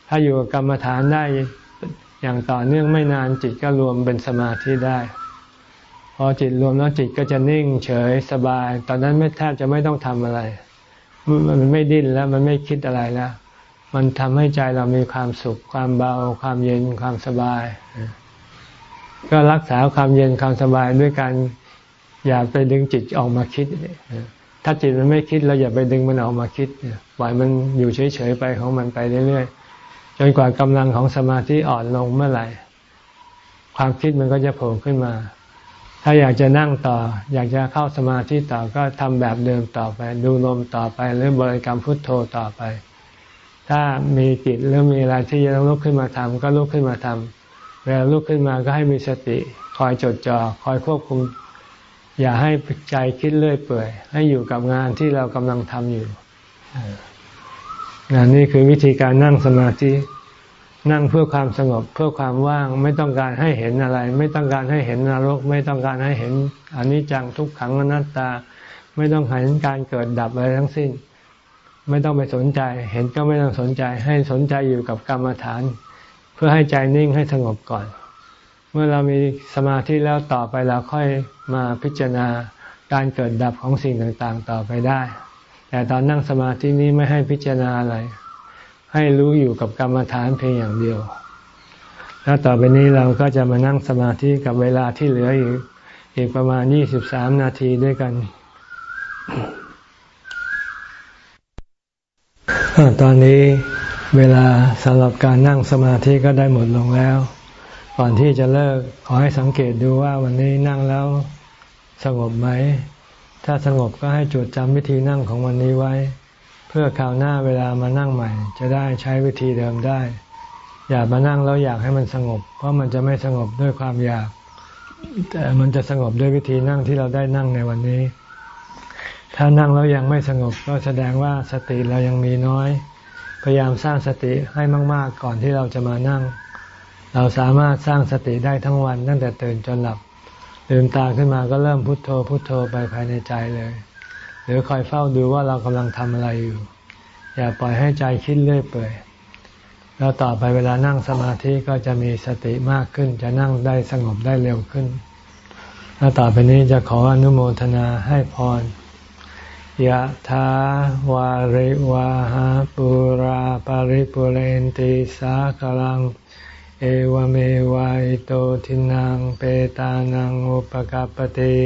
ถ้าอยู่กับกรรมฐานได้อย่างต่อเนื่องไม่นานจิตก็รวมเป็นสมาธิได้ พอจิตรวมแล้วจิตก็จะนิ่งเฉยสบาย ตอนนั้นไม่แทบจะไม่ต้องทำอะไร มันไม่ดิ้นแล้วมันไม่คิดอะไรแล้ว มันทำให้ใจเรามีความสุข ความเบา ความเย็นความสบาย ก็รักษาความเย็นความสบายด้วยการอย่าไปดึงจิตออกมาคิด ถ้าจิตมันไม่คิดเราอย่าไปดึงมันออกมาคิดปล่อยมันอยู่เฉยๆไปของมันไปเรื่อยๆ จนกว่ากำลังของสมาธิอ่อนลงเมื่อไหร่ ความคิดมันก็จะโผล่ขึ้นมา ถ้าอยากจะนั่งต่อ อยากจะเข้าสมาธิต่อก็ทำแบบเดิมต่อไป ดูลมต่อไป หรือบริกรรมพุทโธต่อไป ถ้ามีจิตหรือมีอะไรที่จะต้องลุกขึ้นมาทำก็ลุกขึ้นมาทำเวลาลุกขึ้นมาก็ให้มีสติ คอยจดจ่อคอยควบคุม อย่าให้ใจคิดเลื่อยเปื่อย ให้อยู่กับงานที่เรากำลังทำอยู่นนี้คือวิธีการนั่งสมาธิ นั่งเพื่อความสงบเพื่อความว่างไม่ต้องการให้เห็นอะไร ไม่ต้องการให้เห็นนรก ไม่ต้องการให้เห็นอนิจจังทุกขังอนัตตา ไม่ต้องเห็นการเกิดดับอะไรทั้งสิ้น ไม่ต้องไปสนใจ เห็นก็ไม่ต้องสนใจ ให้สนใจอยู่กับกรรมฐาน เพื่อให้ใจนิ่งให้สงบก่อน เมื่อเรามีสมาธิแล้วต่อไปเราค่อยมาพิจารณาการเกิดดับของสิ่งต่างๆ ต่อไปได้ แต่ตอนนั่งสมาธินี้ไม่ให้พิจารณาอะไร ให้รู้อยู่กับกรรมฐานเพียงอย่างเดียว แล้วต่อไปนี้เราก็จะมานั่งสมาธิกับเวลาที่เหลืออีกอีกประมาณยี่สิบสามนาทีด้วยกัน ตอนนี้เวลาสำหรับการนั่งสมาธิก็ได้หมดลงแล้ว ก่อนที่จะเลิกขอให้สังเกตดูว่าวันนี้นั่งแล้วสงบไหม ถ้าสงบก็ให้จดจำวิธีนั่งของวันนี้ไว้ เพื่อคราวหน้าเวลามานั่งใหม่ จะได้ใช้วิธีเดิมได้ อย่ามานั่งแล้วอยากให้มันสงบ เพราะมันจะไม่สงบด้วยความอยาก แต่มันจะสงบด้วยวิธีนั่งที่เราได้นั่งในวันนี้ ถ้านั่งแล้วยังไม่สงบก็แสดงว่าสติเรายังมีน้อย พยายามสร้างสติให้มาก ๆ ก่อนที่เราจะมานั่ง เราสามารถสร้างสติได้ทั้งวันตั้งแต่ตื่นจนหลับลืมตาขึ้นมาก็เริ่มพุโทโธพุโทโธไปภายในใจเลย หรือคอยเฝ้าดูว่าเรากำลังทำอะไรอยู่ อย่าปล่อยให้ใจคิดเรื่อยเปื่อยแล้วต่อไปเวลานั่งสมาธิก็จะมีสติมากขึ้น จะนั่งได้สงบได้เร็วขึ้น แล้วต่อไปนี้จะขออนุโมทนาให้พรยะถาวาริวาหาปุราปาริปุเรนติสากลัง เอวเมวายโตทินังเปตานังอุปกาปติ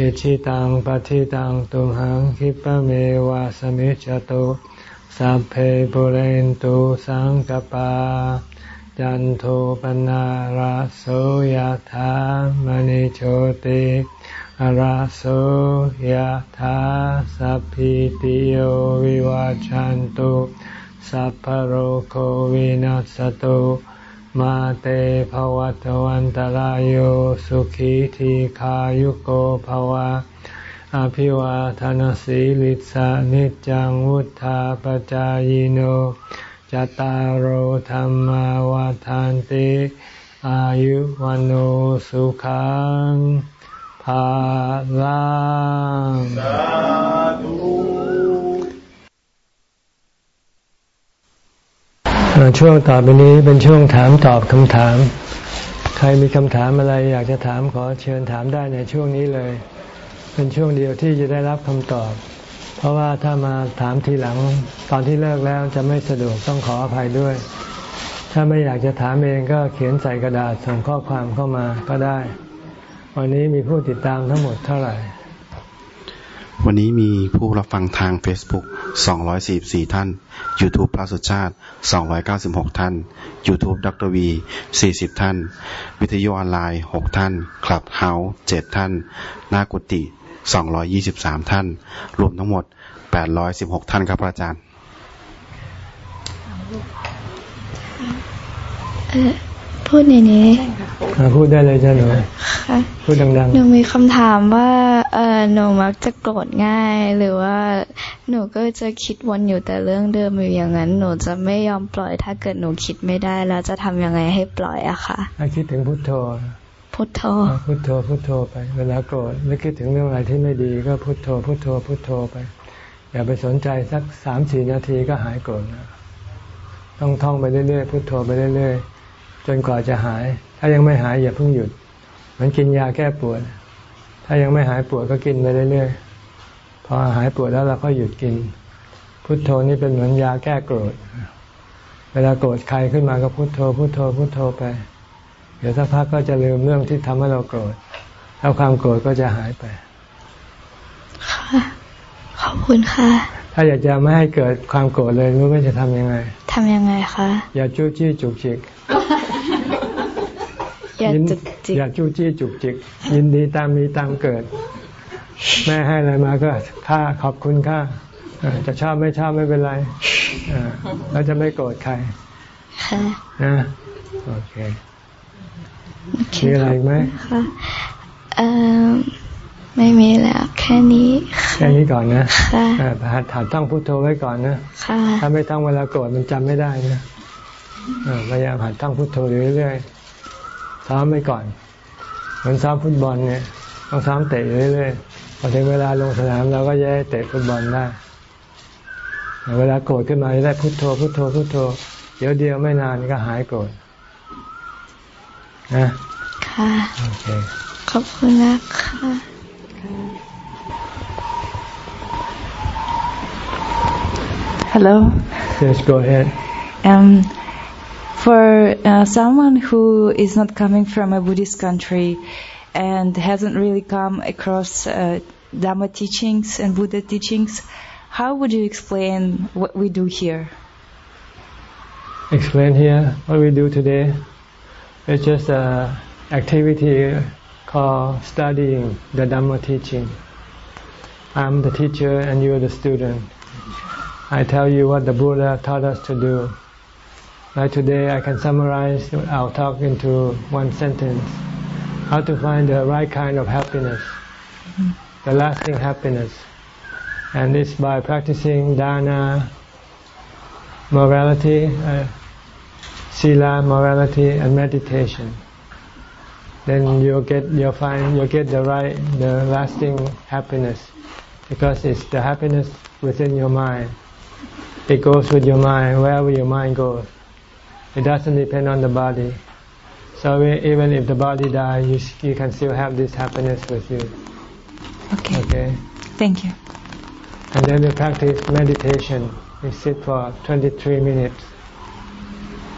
อิชิตังปฏิตังตุมหังคิปะเมวะสมิจจตุสัพเพปุเรนตุสังกปา จันโทปนาราโสยธามณิโชติราโสยธาสัพพิติโยวิวาจันตุสัพพโรโควินัสตุ มาเตภวัตวันตารโยสุขีทีขายุโกภวะ อภิวาทานสีลิสานิจังวุธาปจายโนจตารโธรรมวาทานติอายุวันโอสุขังภาลังสาธุ ช่วงต่อไปนี้เป็นช่วงถามตอบคำถาม ใครมีคำถามอะไรอยากจะถามขอเชิญถามได้ในช่วงนี้เลย เป็นช่วงเดียวที่จะได้รับคำตอบ เพราะว่าถ้ามาถามทีหลังตอนที่เลิกแล้วจะไม่สะดวกต้องขออภัยด้วย ถ้าไม่อยากจะถามเองก็เขียนใส่กระดาษส่งข้อความเข้ามาก็ได้ วันนี้มีผู้ติดตามทั้งหมดเท่าไหร่ วันนี้มีผู้รับฟังทาง Facebook 244 ท่าน YouTube พระสุชาติ 296 ท่าน YouTube ดรวี 40 ท่าน วิทยุออนไลน์ 6 ท่าน คลับเฮาส์7ท่าน นากุติ 223 ท่าน รวมทั้งหมด 816 ท่านครับอาจารย์พูดในนี้พูดได้เลยจ้ะหนูพูดดังๆหนูมีคำถามว่า เออหนูมักจะโกรธง่ายหรือว่า หนูก็จะคิดวนอยู่แต่เรื่องเดิมอยู่อย่างนั้น หนูจะไม่ยอมปล่อยถ้าเกิดหนูคิดไม่ได้แล้วจะทำยังไงให้ปล่อยอะค่ะให้คิดถึงพุทโธ พุทโธ พุทโธพุทโธไป เวลาโกรธหรือคิดถึงเรื่องอะไรที่ไม่ดีก็พุทโธ พุทโธพุทโธไป อย่าไปสนใจสักสามสี่นาทีก็หายโกรธนะต้องท่องไปเรื่อยๆพุโทโธไปเรื่อยๆจนกว่าจะหาย ถ้ายังไม่หายอย่าเพิ่งหยุด เหมือนกินยาแก้ปวด ถ้ายังไม่หายปวดก็กินไปเรื่อยๆ พอหายปวดแล้วเราก็หยุดกิน พุโทโธนี่เป็นเหมือนยาแก้โกรธ เวลาโกรธใครขึ้นมาก็พุโทโธ พุโทโธ พุโทโธไป เดี๋ยวสักพักก็จะลืมเรื่องที่ทำให้เราโกรธ แล้วความโกรธก็จะหายไป ค่ะ ขอบคุณค่ะ ถ้าอยากจะไม่ให้เกิดความโกรธเลยรู้ว่าจะทำยังไงทำยังไงคะ อย่าจู้จี้จุกจิก อย่ายินจุกจิกอย่าจู้จี้จุกจิก ยินดีตามมีตามเกิด แม่ให้อะไรมาก็ค่าขอบคุณค่าเอ่อจะชอบไม่ชอบไม่เป็นไรเอ่อเราจะไม่โกรธใครค่ะนะโอเคโอเคมีอะไรอีกไหมค่ะเอ่อไม่มีแล้ว แค่นี้ค่ะแค่นี้ก่อนนะค่ะเอ่อหัดหัดต้องพุโทโธไว้ก่อนนะค่ะถ้าไม่ต้องเวลาโกรธมันจำไม่ได้นะเออพยายามหัดท่องพุทโธอยู่เรื่อยๆ ซ้อมไปก่อนเหมือนซ้อมฟุตบอลเนี่ยต้องซ้อมเตะอยู่เรื่อยๆพอถึงเวลาลงสนามเราก็จะได้เตะฟุตบอลได้แต่เวลาโกรธขึ้นมาจะได้พุทโธพุทโธพุทโธเดี๋ยวเดียวไม่นานก็หายโกรธนะค่ะโอเคขอบคุณมากค่ะ Hello. just go ahead Um, for uh, someone who is not coming from a Buddhist country and hasn't really come across uh, Dhamma teachings and Buddha teachings, how would you explain what we do here? explain here what we do today. It's just a activity called studying the Dhamma teaching. I'm the teacher and you're the student. I tell you what the Buddha taught us to do. Like today, I can summarize our talk into one sentence. How to find the right kind of happiness, the lasting happiness. And this by practicing dana, morality, uh, sila, morality, and meditation. Then you'll get you'll find you'll get the right the lasting happiness because it's the happiness within your mind. It goes with your mind wherever your mind goes. It doesn't depend on the body. So even if the body dies, you, you can still have this happiness with you. Okay. Okay. Thank you. And then we practice meditation. We sit for 23 minutes.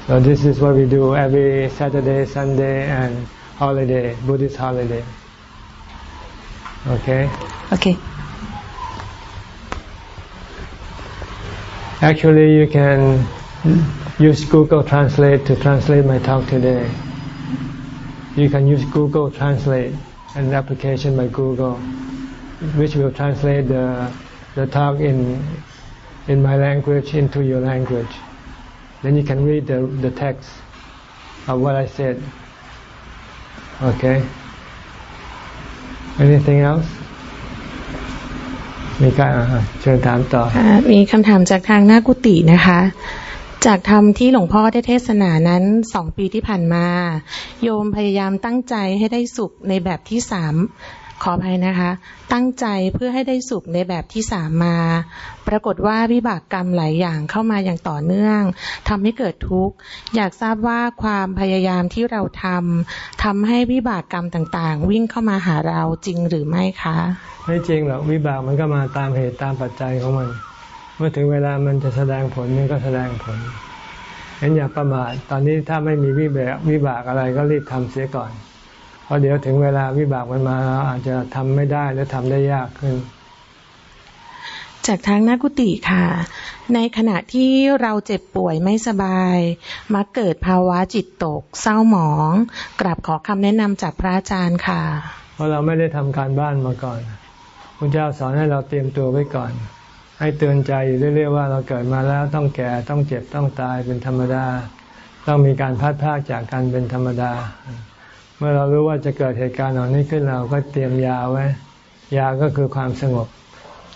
So this is what we do every Saturday, Sunday, and holiday, Buddhist holiday. Okay? Okay. Actually, you can use Google Translate to translate my talk today. You can use Google Translate, an application by Google, which will translate the, the talk in, in my language into your language. Then you can read the, the text of what I said. Okay? Anything else? มีการอ่าเชิญถามต่อ ค่ะมีคำถามจากทางหน้ากุฏินะคะ จากธรรมที่หลวงพ่อได้เทศนานั้นสองปีที่ผ่านมา โยมพยายามตั้งใจให้ได้สุขในแบบที่สามขออภัยนะคะ ตั้งใจเพื่อให้ได้สุขในแบบที่สามมา ปรากฏว่าวิบากกรรมหลายอย่างเข้ามาอย่างต่อเนื่องทำให้เกิดทุกข์ อยากทราบว่าความพยายามที่เราทำทำให้วิบากกรรมต่างๆ วิ่งเข้ามาหาเราจริงหรือไม่คะ ไม่จริงหรอกวิบากมันก็มาตามเหตุตามปัจจัยของมัน เมื่อถึงเวลามันจะแสดงผลมันก็แสดงผลเห็นอย่าประมาทตอนนี้ถ้าไม่มีวิบากวิบากอะไรก็รีบทำเสียก่อน เพราะเดี๋ยวถึงเวลาวิบากมันมาเราอาจจะทำไม่ได้หรือทำได้ยากขึ้น จากทางนักกุฏิค่ะ ในขณะที่เราเจ็บป่วยไม่สบาย มักเกิดภาวะจิตตก เศร้าหมองกราบขอคำแนะนำจากพระอาจารย์ค่ะ เพราะเราไม่ได้ทำการบ้านมาก่อนพระเจ้าสอนให้เราเตรียมตัวไว้ก่อน ให้เตือนใจอยู่เรื่อยๆว่าเราเกิดมาแล้วต้องแก่ต้องเจ็บต้องตายเป็นธรรมดา ต้องมีการพัดพากจากกันเป็นธรรมดา เมื่อเรารู้ว่าจะเกิดเหตุการณ์เหล่านี้ขึ้นเราก็เตรียมยาไว้ ยาก็คือความสงบ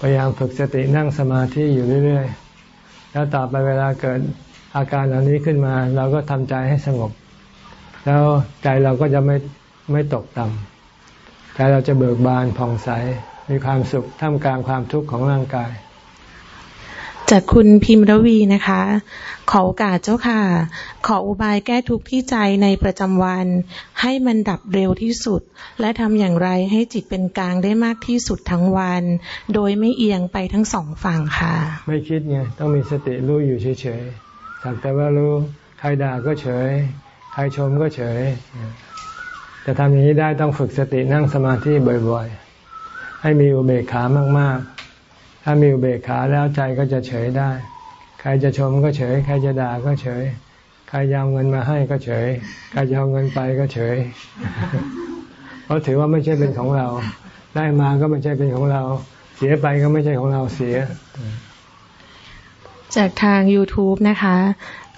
พยายามฝึกสตินั่งสมาธิอยู่เรื่อยๆ แล้วต่อไปเวลาเกิดอาการเหล่านี้ขึ้นมา เราก็ทำใจให้สงบ แล้วใจเราก็จะไม่ไม่ตกต่ำใจเราจะเบิกบานผ่องใสมีความสุขท่ามกลางความทุกข์ของร่างกาย จากคุณพิมรวีนะคะ ขอโอกาสเจ้าค่ะ ขออุบายแก้ทุกข์ที่ใจในประจำวัน ให้มันดับเร็วที่สุด และทำอย่างไรให้จิตเป็นกลางได้มากที่สุดทั้งวัน โดยไม่เอียงไปทั้งสองฝั่งค่ะ ไม่คิดไงต้องมีสติรู้อยู่เฉยๆสักแต่ว่ารู้ใครด่าก็เฉย ใครชมก็เฉยจะทำอย่างนี้ได้ต้องฝึกสตินั่งสมาธิบ่อยๆ ให้มีอุเบกขามากๆ ถ้ามีอุเบกขาแล้วใจก็จะเฉยได้ ใครจะชมก็เฉย ใครจะด่าก็เฉย ใครยาวเงินมาให้ก็เฉย ใครจะเอาเงินไปก็เฉย เพราะถือว่าไม่ใช่เป็นของเรา ได้มาก็ไม่ใช่เป็นของเรา เสียไปก็ไม่ใช่ของเราเสีย จากทาง YouTube นะคะ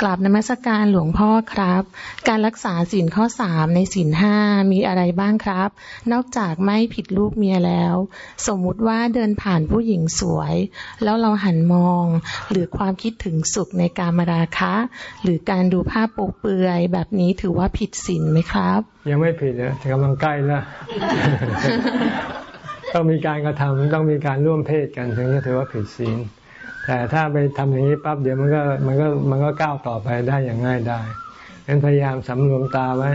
กราบนมัสการหลวงพ่อครับ การรักษาศีลข้อสามในศีลห้ามีอะไรบ้างครับ นอกจากไม่ผิดลูกเมียแล้ว สมมุติว่าเดินผ่านผู้หญิงสวย แล้วเราหันมอง หรือความคิดถึงสุขในการมาราคะ หรือการดูภาพโปเปือยแบบนี้ถือว่าผิดศีลไหมครับ ยังไม่ผิดเลยกำลังใกล้แล้วต้องมีการกระทำต้องมีการร่วมเพศกันถึงจะถือว่าผิดศีล แต่ถ้าไปทำอย่างนี้ปั๊บเดี๋ยวมันก็มันก็มันก็ก้าวต่อไปได้อย่างง่ายได้งั้นพยายามสำรวมตาไว้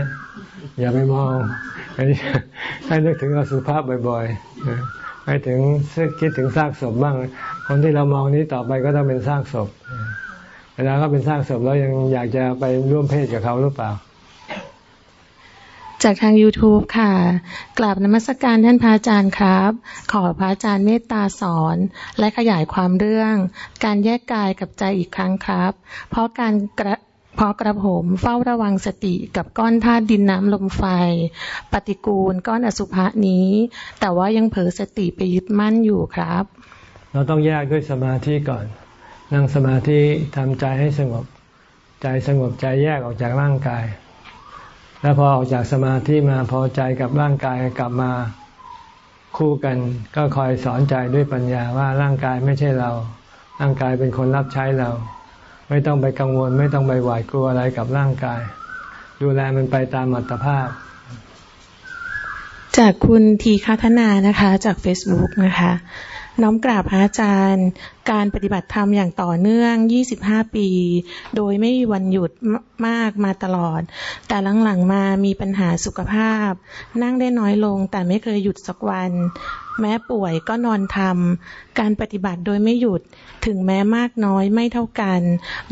อย่าไปมองให้นึกถึงอสุภาพบ่อยๆให้ถึงคิดถึงซากศพบ้าง คนที่เรามองนี้ต่อไปก็ต้องเป็นซากศพเวลาเขาเป็นซากศพแล้วยังอยากจะไปร่วมเพศกับเขาหรือเปล่า จากทาง YouTube ค่ะ กราบนมัสกการท่านพระอาจารย์ครับ ขอพระอาจารย์เมตตาสอน และขยายความเรื่อง การแยกกายกับใจอีกครั้งครับ เพราะการกระเพราะกระผมเฝ้าระวังสติกับก้อนธาตุดินน้ำลมไฟ ปฏิกูลก้อนอสุภะนี้ แต่ว่ายังเผลอสติไปยึดมั่นอยู่ครับ เราต้องแยกด้วยสมาธิก่อน นั่งสมาธิทำใจให้สงบ ใจสงบใจแยกออกจากร่างกาย แล้วพอออกจากสมาธิมาพอใจกับร่างกายกลับมาคู่กัน ก็คอยสอนใจด้วยปัญญาว่าร่างกายไม่ใช่เรา ร่างกายเป็นคนรับใช้เรา ไม่ต้องไปกังวล ไม่ต้องไปหวาดกลัวอะไรกับร่างกาย ดูแลมันไปตามอัตภาพ จากคุณทีคาธนานะคะ จาก Facebook นะคะ น้อมกราบพระอาจารย์ การปฏิบัติธรรมอย่างต่อเนื่อง 25 ปี โดยไม่มีวันหยุดมากมาตลอด แต่หลังๆมามีปัญหาสุขภาพ นั่งได้น้อยลงแต่ไม่เคยหยุดสักวัน แม้ป่วยก็นอนทำการปฏิบัติโดยไม่หยุดถึงแม้มากน้อยไม่เท่ากัน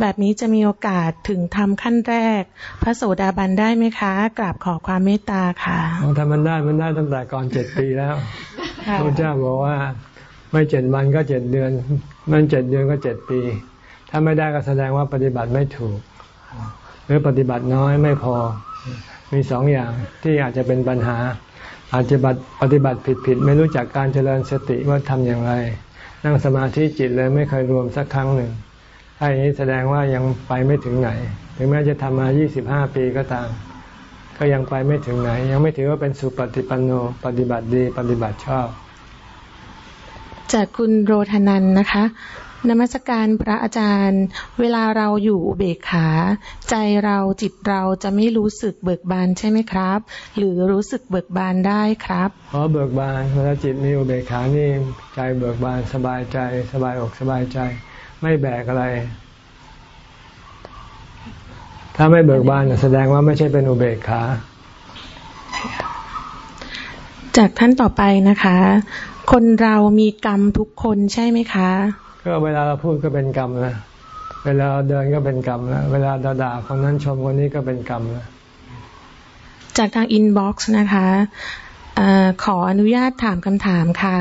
แบบนี้จะมีโอกาสถึงทำขั้นแรก พระโสดาบันได้ไหมคะ กราบขอความเมตตาค่ะถ้ามันได้มันได้ตั้งแต่ก่อนเจ็ดปีแล้วพระเจ้าบอกว่า ไม่เจ็ดวันก็เจ็ดเดือนมันเจ็ดเดือนก็เจ็ดปี ถ้าไม่ได้ก็แสดงว่าปฏิบัติไม่ถูก หรือปฏิบัติน้อยไม่พอ มีสองอย่างที่อาจจะเป็นปัญหา อาจจะปฏิบัติผิดผิดไม่รู้จักการเจริญสติว่าทำอย่างไร นั่งสมาธิจิตเลยไม่เคยรวมสักครั้งหนึ่งถ้าอย่างนี้แสดงว่ายังไปไม่ถึงไหน ถึงแม้จะทำมา 25 ปีก็ตาม ก็ยังไปไม่ถึงไหน ยังไม่ถือว่าเป็นสุปฏิปันโน ปฏิบัติดี ปฏิบัติชอบ จากคุณโรธนันนะคะนมัสการพระอาจารย์ เวลาเราอยู่อุเบกขา ใจเราจิตเราจะไม่รู้สึกเบิกบานใช่ไหมครับ หรือรู้สึกเบิกบานได้ครับอ๋อเบิกบานเวลาจิตมีอุเบกขานี่ใจเบิกบานสบายใจ สบายอกสบายใจ ไม่แบกอะไร ถ้าไม่เบิกบานแสดงว่าไม่ใช่เป็นอุเบกขา จากท่านต่อไปนะคะ คนเรามีกรรมทุกคนใช่ไหมคะ ก็เวลาเราพูดก็เป็นกรรมนะเวลาเราเดินก็เป็นกรรมนะเวลาเราด่าคนนั้นชมคนนี้ก็เป็นกรรมนะจากทาง inbox นะคะอขออนุญาตถามคำถามค่ะ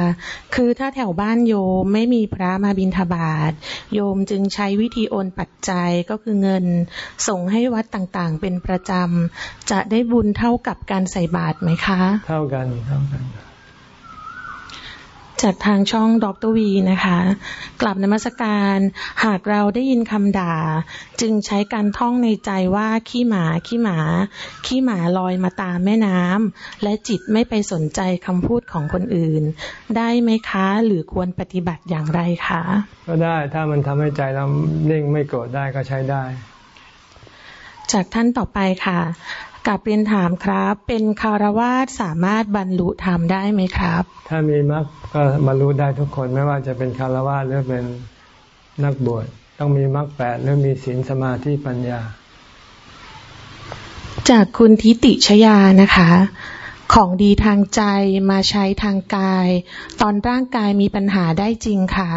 คือถ้าแถวบ้านโยมไม่มีพระมาบิณฑบาต โยมจึงใช้วิธีโอนปัจจัยก็คือเงิน ส่งให้วัดต่างๆ เป็นประจำ จะได้บุญเท่ากับการใส่บาตรไหมคะ เท่ากันเท่ากัน จากทางช่องดรวีนะคะ กลับนมัสการ หากเราได้ยินคำด่า จึงใช้การท่องในใจว่าขี้หมาขี้หมา ขี้หมาลอยมาตามแม่น้ำและจิตไม่ไปสนใจคำพูดของคนอื่น ได้ไหมคะหรือควรปฏิบัติอย่างไรคะ ก็ได้ถ้ามันทำให้ใจเรานิ่งไม่โกรธได้ก็ใช้ได้ จากท่านต่อไปค่ะ กับเรียนถามครับ เป็นคารวาสสามารถบรรลุธรรมได้ไหมครับ ถ้ามีมรรคก็บรรลุได้ทุกคนไม่ว่าจะเป็นคารวาสหรือเป็นนักบวชต้องมีมรรคแปดแล้วมีศีลสมาธิปัญญา จากคุณทิติชยานะคะ ของดีทางใจมาใช้ทางกาย ตอนร่างกายมีปัญหาได้จริงค่ะ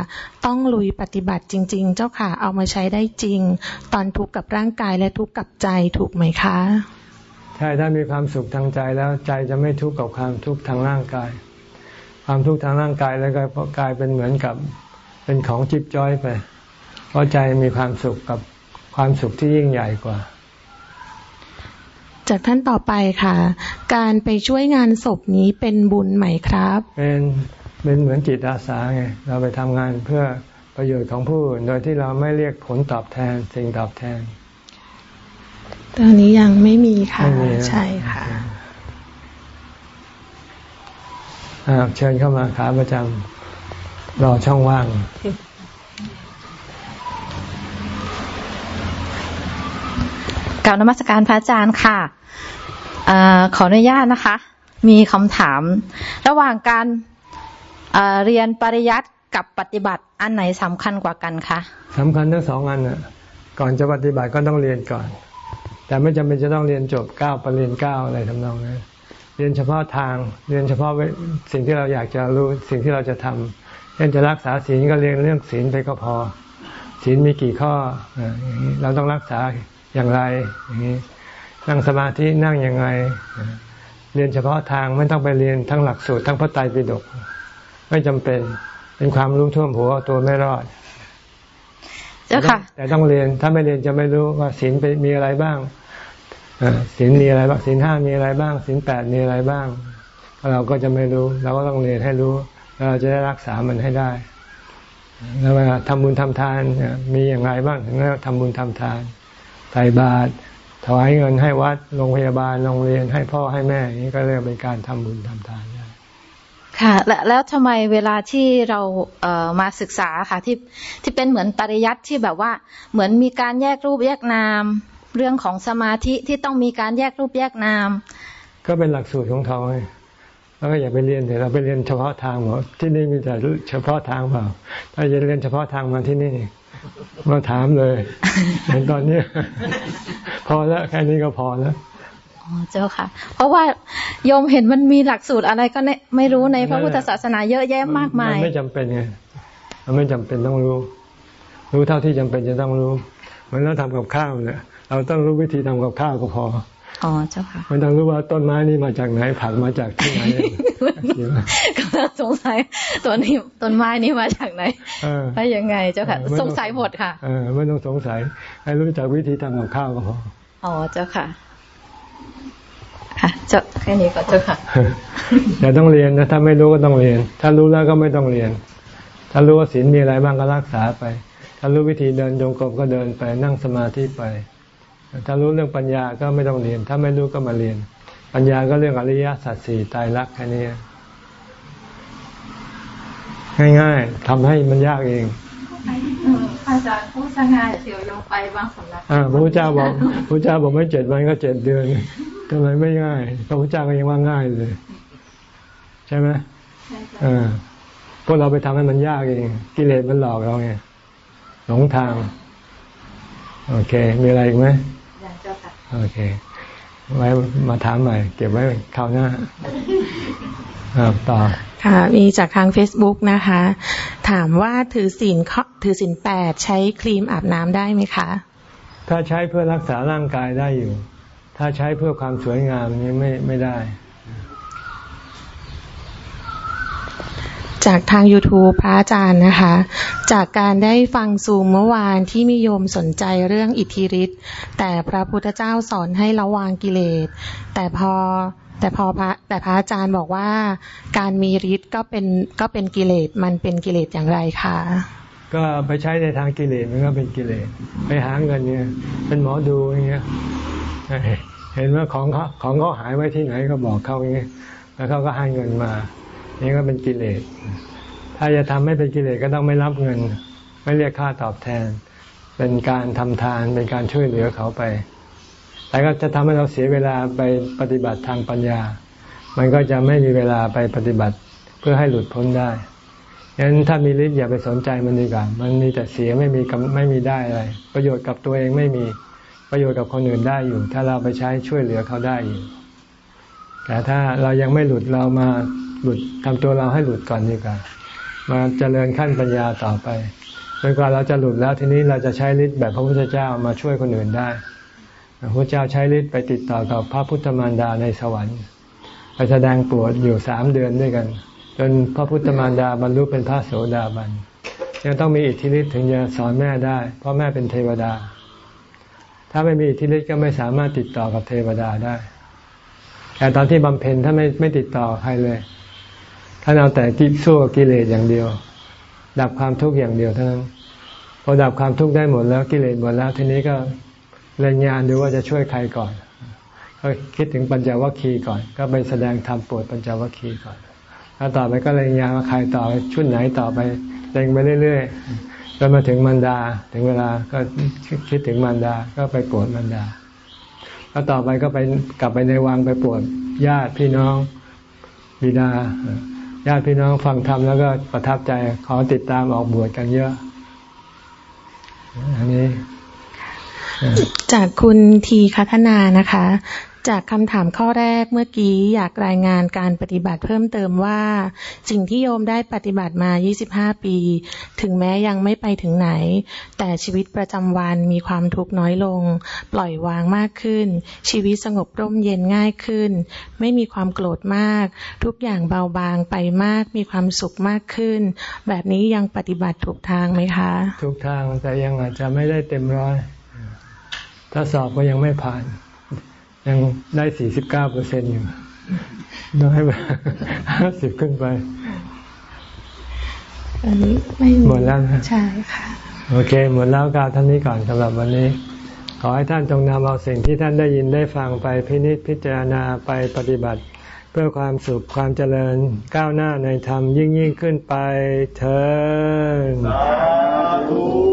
ต้องลุยปฏิบัติจริง ๆ เจ้าค่ะเอามาใช้ได้จริง ตอนทุกข์กับร่างกายและทุกข์กับใจถูกไหมคะใช่ถ้ามีความสุขทางใจแล้วใจจะไม่ทุกข์กับความทุกข์ทางร่างกาย ความทุกข์ทางร่างกายแล้วก็กลายเป็นเหมือนกับเป็นของจิบจ้อยไป เพราะใจมีความสุขกับความสุขที่ยิ่งใหญ่กว่า จากท่านต่อไปค่ะ การไปช่วยงานศพนี้เป็นบุญไหมครับ เป็นเป็นเหมือนจิตอาสาไงเราไปทำงานเพื่อประโยชน์ของผู้อื่นโดยที่เราไม่เรียกผลตอบแทนสิ่งตอบแทน ตอนนี้ยังไม่มีค่ะไม่มีนะใช่ค่ะอ่าเชิญเข้ามาขาประจำรอช่องว่าง กล่าวนมัสการพระอาจารย์ค่ะเออขออนุญาตนะคะ มีคำถาม ระหว่างการเอ่อเรียนปริยัติกับปฏิบัติอันไหนสำคัญกว่ากันคะสำคัญทั้งสองอันน่ะก่อนจะปฏิบัติก็ต้องเรียนก่อน แต่ไม่จำเป็นจะต้องเรียนจบเก้าปรริญญาเก้าอะไรทำนองนั้นเรียนเฉพาะทางเรียนเฉพาะสิ่งที่เราอยากจะรู้สิ่งที่เราจะทำเช่นจะรักษาศีลก็เรียนเรื่องศีลไปก็พอศีลมีกี่ข้ออ่าอย่างนี้เราต้องรักษาอย่างไรอย่างนี้นั่งสมาธินั่งยังไงอ่าเรียนเฉพาะทางไม่ต้องไปเรียนทั้งหลักสูตรทั้งพระไตรปิฎกไม่จำเป็นเป็นความรู้ท่วมหัวเอาตัวไม่รอดเจ้าค่ะแต่ต้องเรียนถ้าไม่เรียนจะไม่รู้ว่าศีลเป็นมีอะไรบ้างอ่า ศีลมีอะไรบ้างศีลห้ามีอะไรบ้างศีลแปดมีอะไรบ้าง เราก็จะไม่รู้ เราก็ต้องเรียนให้รู้ เราจะได้รักษามันให้ได้ แล้วเวลาทำบุญทำทานมีอย่างไรบ้างถึงจะทำบุญทำทานใส่บาตรถวายเงินให้วัดโรงพยาบาลโรงเรียนให้พ่อให้แม่นี้ก็เรียกเป็นการทำบุญทำทานได้ค่ะ แล้วทำไมเวลาที่เราเอ่อมาศึกษาค่ะที่ที่เป็นเหมือนปริยัติที่แบบว่า เหมือนมีการแยกรูปแยกนาม เรื่องของสมาธิที่ต้องมีการแยกรูปแยกนาม ก็เป็นหลักสูตรของเขาไงแล้วก็อย่าไปเรียนเดี๋ยวเราไปเรียนเฉพาะทางหมดที่นี่มีแต่เฉพาะทางเปล่า ถ้าจะเรียนเฉพาะทางมาที่นี่ มาถามเลยเห็นตอนเนี้ยพอแล้วแค่นี้ก็พอแล้วอ๋อเจ้าค่ะ เพราะว่าโยมเห็นมันมีหลักสูตรอะไรก็ไม่ไม่รู้ในพระพุทธศาสนาเยอะแยะมากมายนไม่จำเป็นไงมันไม่จำเป็นต้องรู้ รู้เท่าที่จำเป็นจะต้องรู้เหมือนเราทำกับข้าวเนี่ย เราต้องรู้วิธีทำกับข้าวก็พออ๋อเจ้าค่ะไม่ต้องรู้ว่าต้นไม้นี่มาจากไหนผักมาจากที่ไหนดีไหมกำลังสงสัยตัวนี้ต้นไม้นี้มาจากไหนเออไปยังไงเจ้าค่ะเออไม่ต้องสงสัยหมดค่ะเออไม่ต้องสงสัย ให้รู้จักวิธีทำกับข้าวก็พออ๋อเจ้าค่ะค่ะเจ้าแค่นี้ก็เจ้าค่ะแต่ต้องเรียนนะถ้าไม่รู้ก็ต้องเรียน ถ้ารู้แล้วก็ไม่ต้องเรียน ถ้ารู้ว่าศีลมีอะไรบ้างก็รักษาไป ถ้ารู้วิธีเดินจงกรมก็เดินไปนั่งสมาธิไป ถ้ารู้เรื่องปัญญาก็ไม่ต้องเรียน ถ้าไม่รู้ก็มาเรียน ปัญญาก็เรื่องอริยสัจสี่ตายรักแค่นี้ง่ายๆทำให้มันยากเองอาจารย์พูดง่ายเสียวยงไปบางสำนักอ่าพระพุทธเจ้าบอกพระพุทธเจ้าบอกไม่เจ็ดวันก็เจ็ดเดือนทำไมไม่ง่ายพระพุทธเจ้าก็ยังว่าง่ายเลย ใช่ไหมอ่าพวกเราไปทำให้มันยากเอง กิเลสมันหลอกเราไงหลงทาง โอเค มีอะไรอีกไหม โอเค ไว้มาถามใหม่ เก็บไว้คราวหน้าอ่าต่อค่ะ มีจากทาง Facebook นะคะ ถามว่าถือศีลข้อถือศีลแปดใช้ครีมอาบน้ำได้ไหมคะ ถ้าใช้เพื่อรักษาร่างกายได้อยู่ ถ้าใช้เพื่อความสวยงามนี้ไม่ไม่ได้ จากทาง YouTube พระอาจารย์นะคะ จากการได้ฟังซูมเมื่อวานที่มีโยมสนใจเรื่องอิทธิฤทธิ์แต่พระพุทธเจ้าสอนให้ระวางกิเลส แต่พอแต่พอพระแต่พระอาจารย์บอกว่าการมีฤทธิ์ก็เป็นก็เป็นกิเลสมันเป็นกิเลสอย่างไรคะก็ไปใช้ในทางกิเลสมันก็เป็นกิเลสไปหาเงินเนี่ยเป็นหมอดูอย่างเงี้ยเห็นว่าของเขาของเขาหายไว้ที่ไหนก็บอกเขาอย่างเงี้ยแล้วเขาก็ให้เงินมา นี่ก็เป็นกิเลส ถ้าจะทำให้เป็นกิเลสก็ต้องไม่รับเงิน ไม่เรียกค่าตอบแทน เป็นการทำทานเป็นการช่วยเหลือเขาไป แต่ก็จะทำให้เราเสียเวลาไปปฏิบัติทางปัญญา มันก็จะไม่มีเวลาไปปฏิบัติเพื่อให้หลุดพ้นได้งั้นถ้ามีฤทธิ์อย่าไปสนใจมันดีกว่า มันมีแต่เสียไม่มีไม่มีได้อะไร ประโยชน์กับตัวเองไม่มีประโยชน์กับคนอื่นได้อยู่ ถ้าเราไปใช้ช่วยเหลือเขาได้อยู่ แต่ถ้าเรายังไม่หลุดเรามา หลุดทำตัวเราให้หลุดก่อนดีกว่า มาเจริญขั้นปัญญาต่อไปจนกว่าเราจะหลุดแล้วทีนี้เราจะใช้ฤทธิ์แบบพระพุทธเจ้ามาช่วยคนอื่นได้พระพุทธเจ้าใช้ฤทธิ์ไปติดต่อกับพระพุทธมารดาในสวรรค์ไปแสดงปวดอยู่สามเดือนด้วยกัน จนพระพุทธมารดาบรรลุเป็นพระโสดาบันยังต้องมีอิทธิฤทธิ์ถึงจะสอนแม่ได้ เพราะแม่เป็นเทวดา ถ้าไม่มีอิทธิฤทธิ์ก็ไม่สามารถติดต่อกับเทวดาได้ แต่ตอนที่บำเพ็ญถ้าไม่ไม่ติดต่อใครเลย ท่านเอาแต่กิสู้กับกิเลสอย่างเดียว ดับความทุกข์อย่างเดียวเท่านั้นพอดับความทุกข์ได้หมดแล้วกิเลสหมดแล้ว ทีนี้ก็เรียนงานดูว่าจะช่วยใครก่อนก็คิดถึงปัญจวัคคีย์ก่อน ก็ไปแสดงธรรมปรดปัญจวัคคีย์ก่อนแล้วต่อไปก็เรียนงานว่าใครต่อไปชุดไหนต่อไปเรียงไปเรื่อยๆจนมาถึงมันดา ถึงเวลาก็คิดถึงมันดา ก็ไปโปรดมันดาแล้วต่อไปก็ไปกลับไปในวังไปปรดญาติพี่น้องบิดา ญาติพี่น้องฟังธรรมแล้วก็ประทับใจขอติดตามออกบวชกันเยอะ อันนี้ จากคุณทีคัฒนานะคะ จากคำถามข้อแรกเมื่อกี้อยากรายงานการปฏิบัติเพิ่มเติมว่า สิ่งที่โยมได้ปฏิบัติมา 25 ปี ถึงแม้ยังไม่ไปถึงไหน แต่ชีวิตประจำวันมีความทุกข์น้อยลง ปล่อยวางมากขึ้น ชีวิตสงบร่มเย็นง่ายขึ้น ไม่มีความโกรธมาก ทุกอย่างเบาบางไปมาก มีความสุขมากขึ้น แบบนี้ยังปฏิบัติถูกทางไหมคะ ถูกทางแต่ยังอาจจะไม่ได้เต็มร้อย ถ้าสอบก็ยังไม่ผ่าน ยังได้สี่สิบเก้าเปอร์เซ็นอยู่น้อยไปห้าสิบขึ้นไปอันนี้ไม่หมดแล้วนะใช่ค่ะ โอเค หมดแล้วการท่านนี้ก่อนสำหรับวันนี้ ขอให้ท่านจงนำเอาสิ่งที่ท่านได้ยินได้ฟังไปพินิจพิจารณาไปปฏิบัติ เพื่อความสุขความเจริญก้าวหน้าในธรรมยิ่งยิ่งขึ้นไปเถิด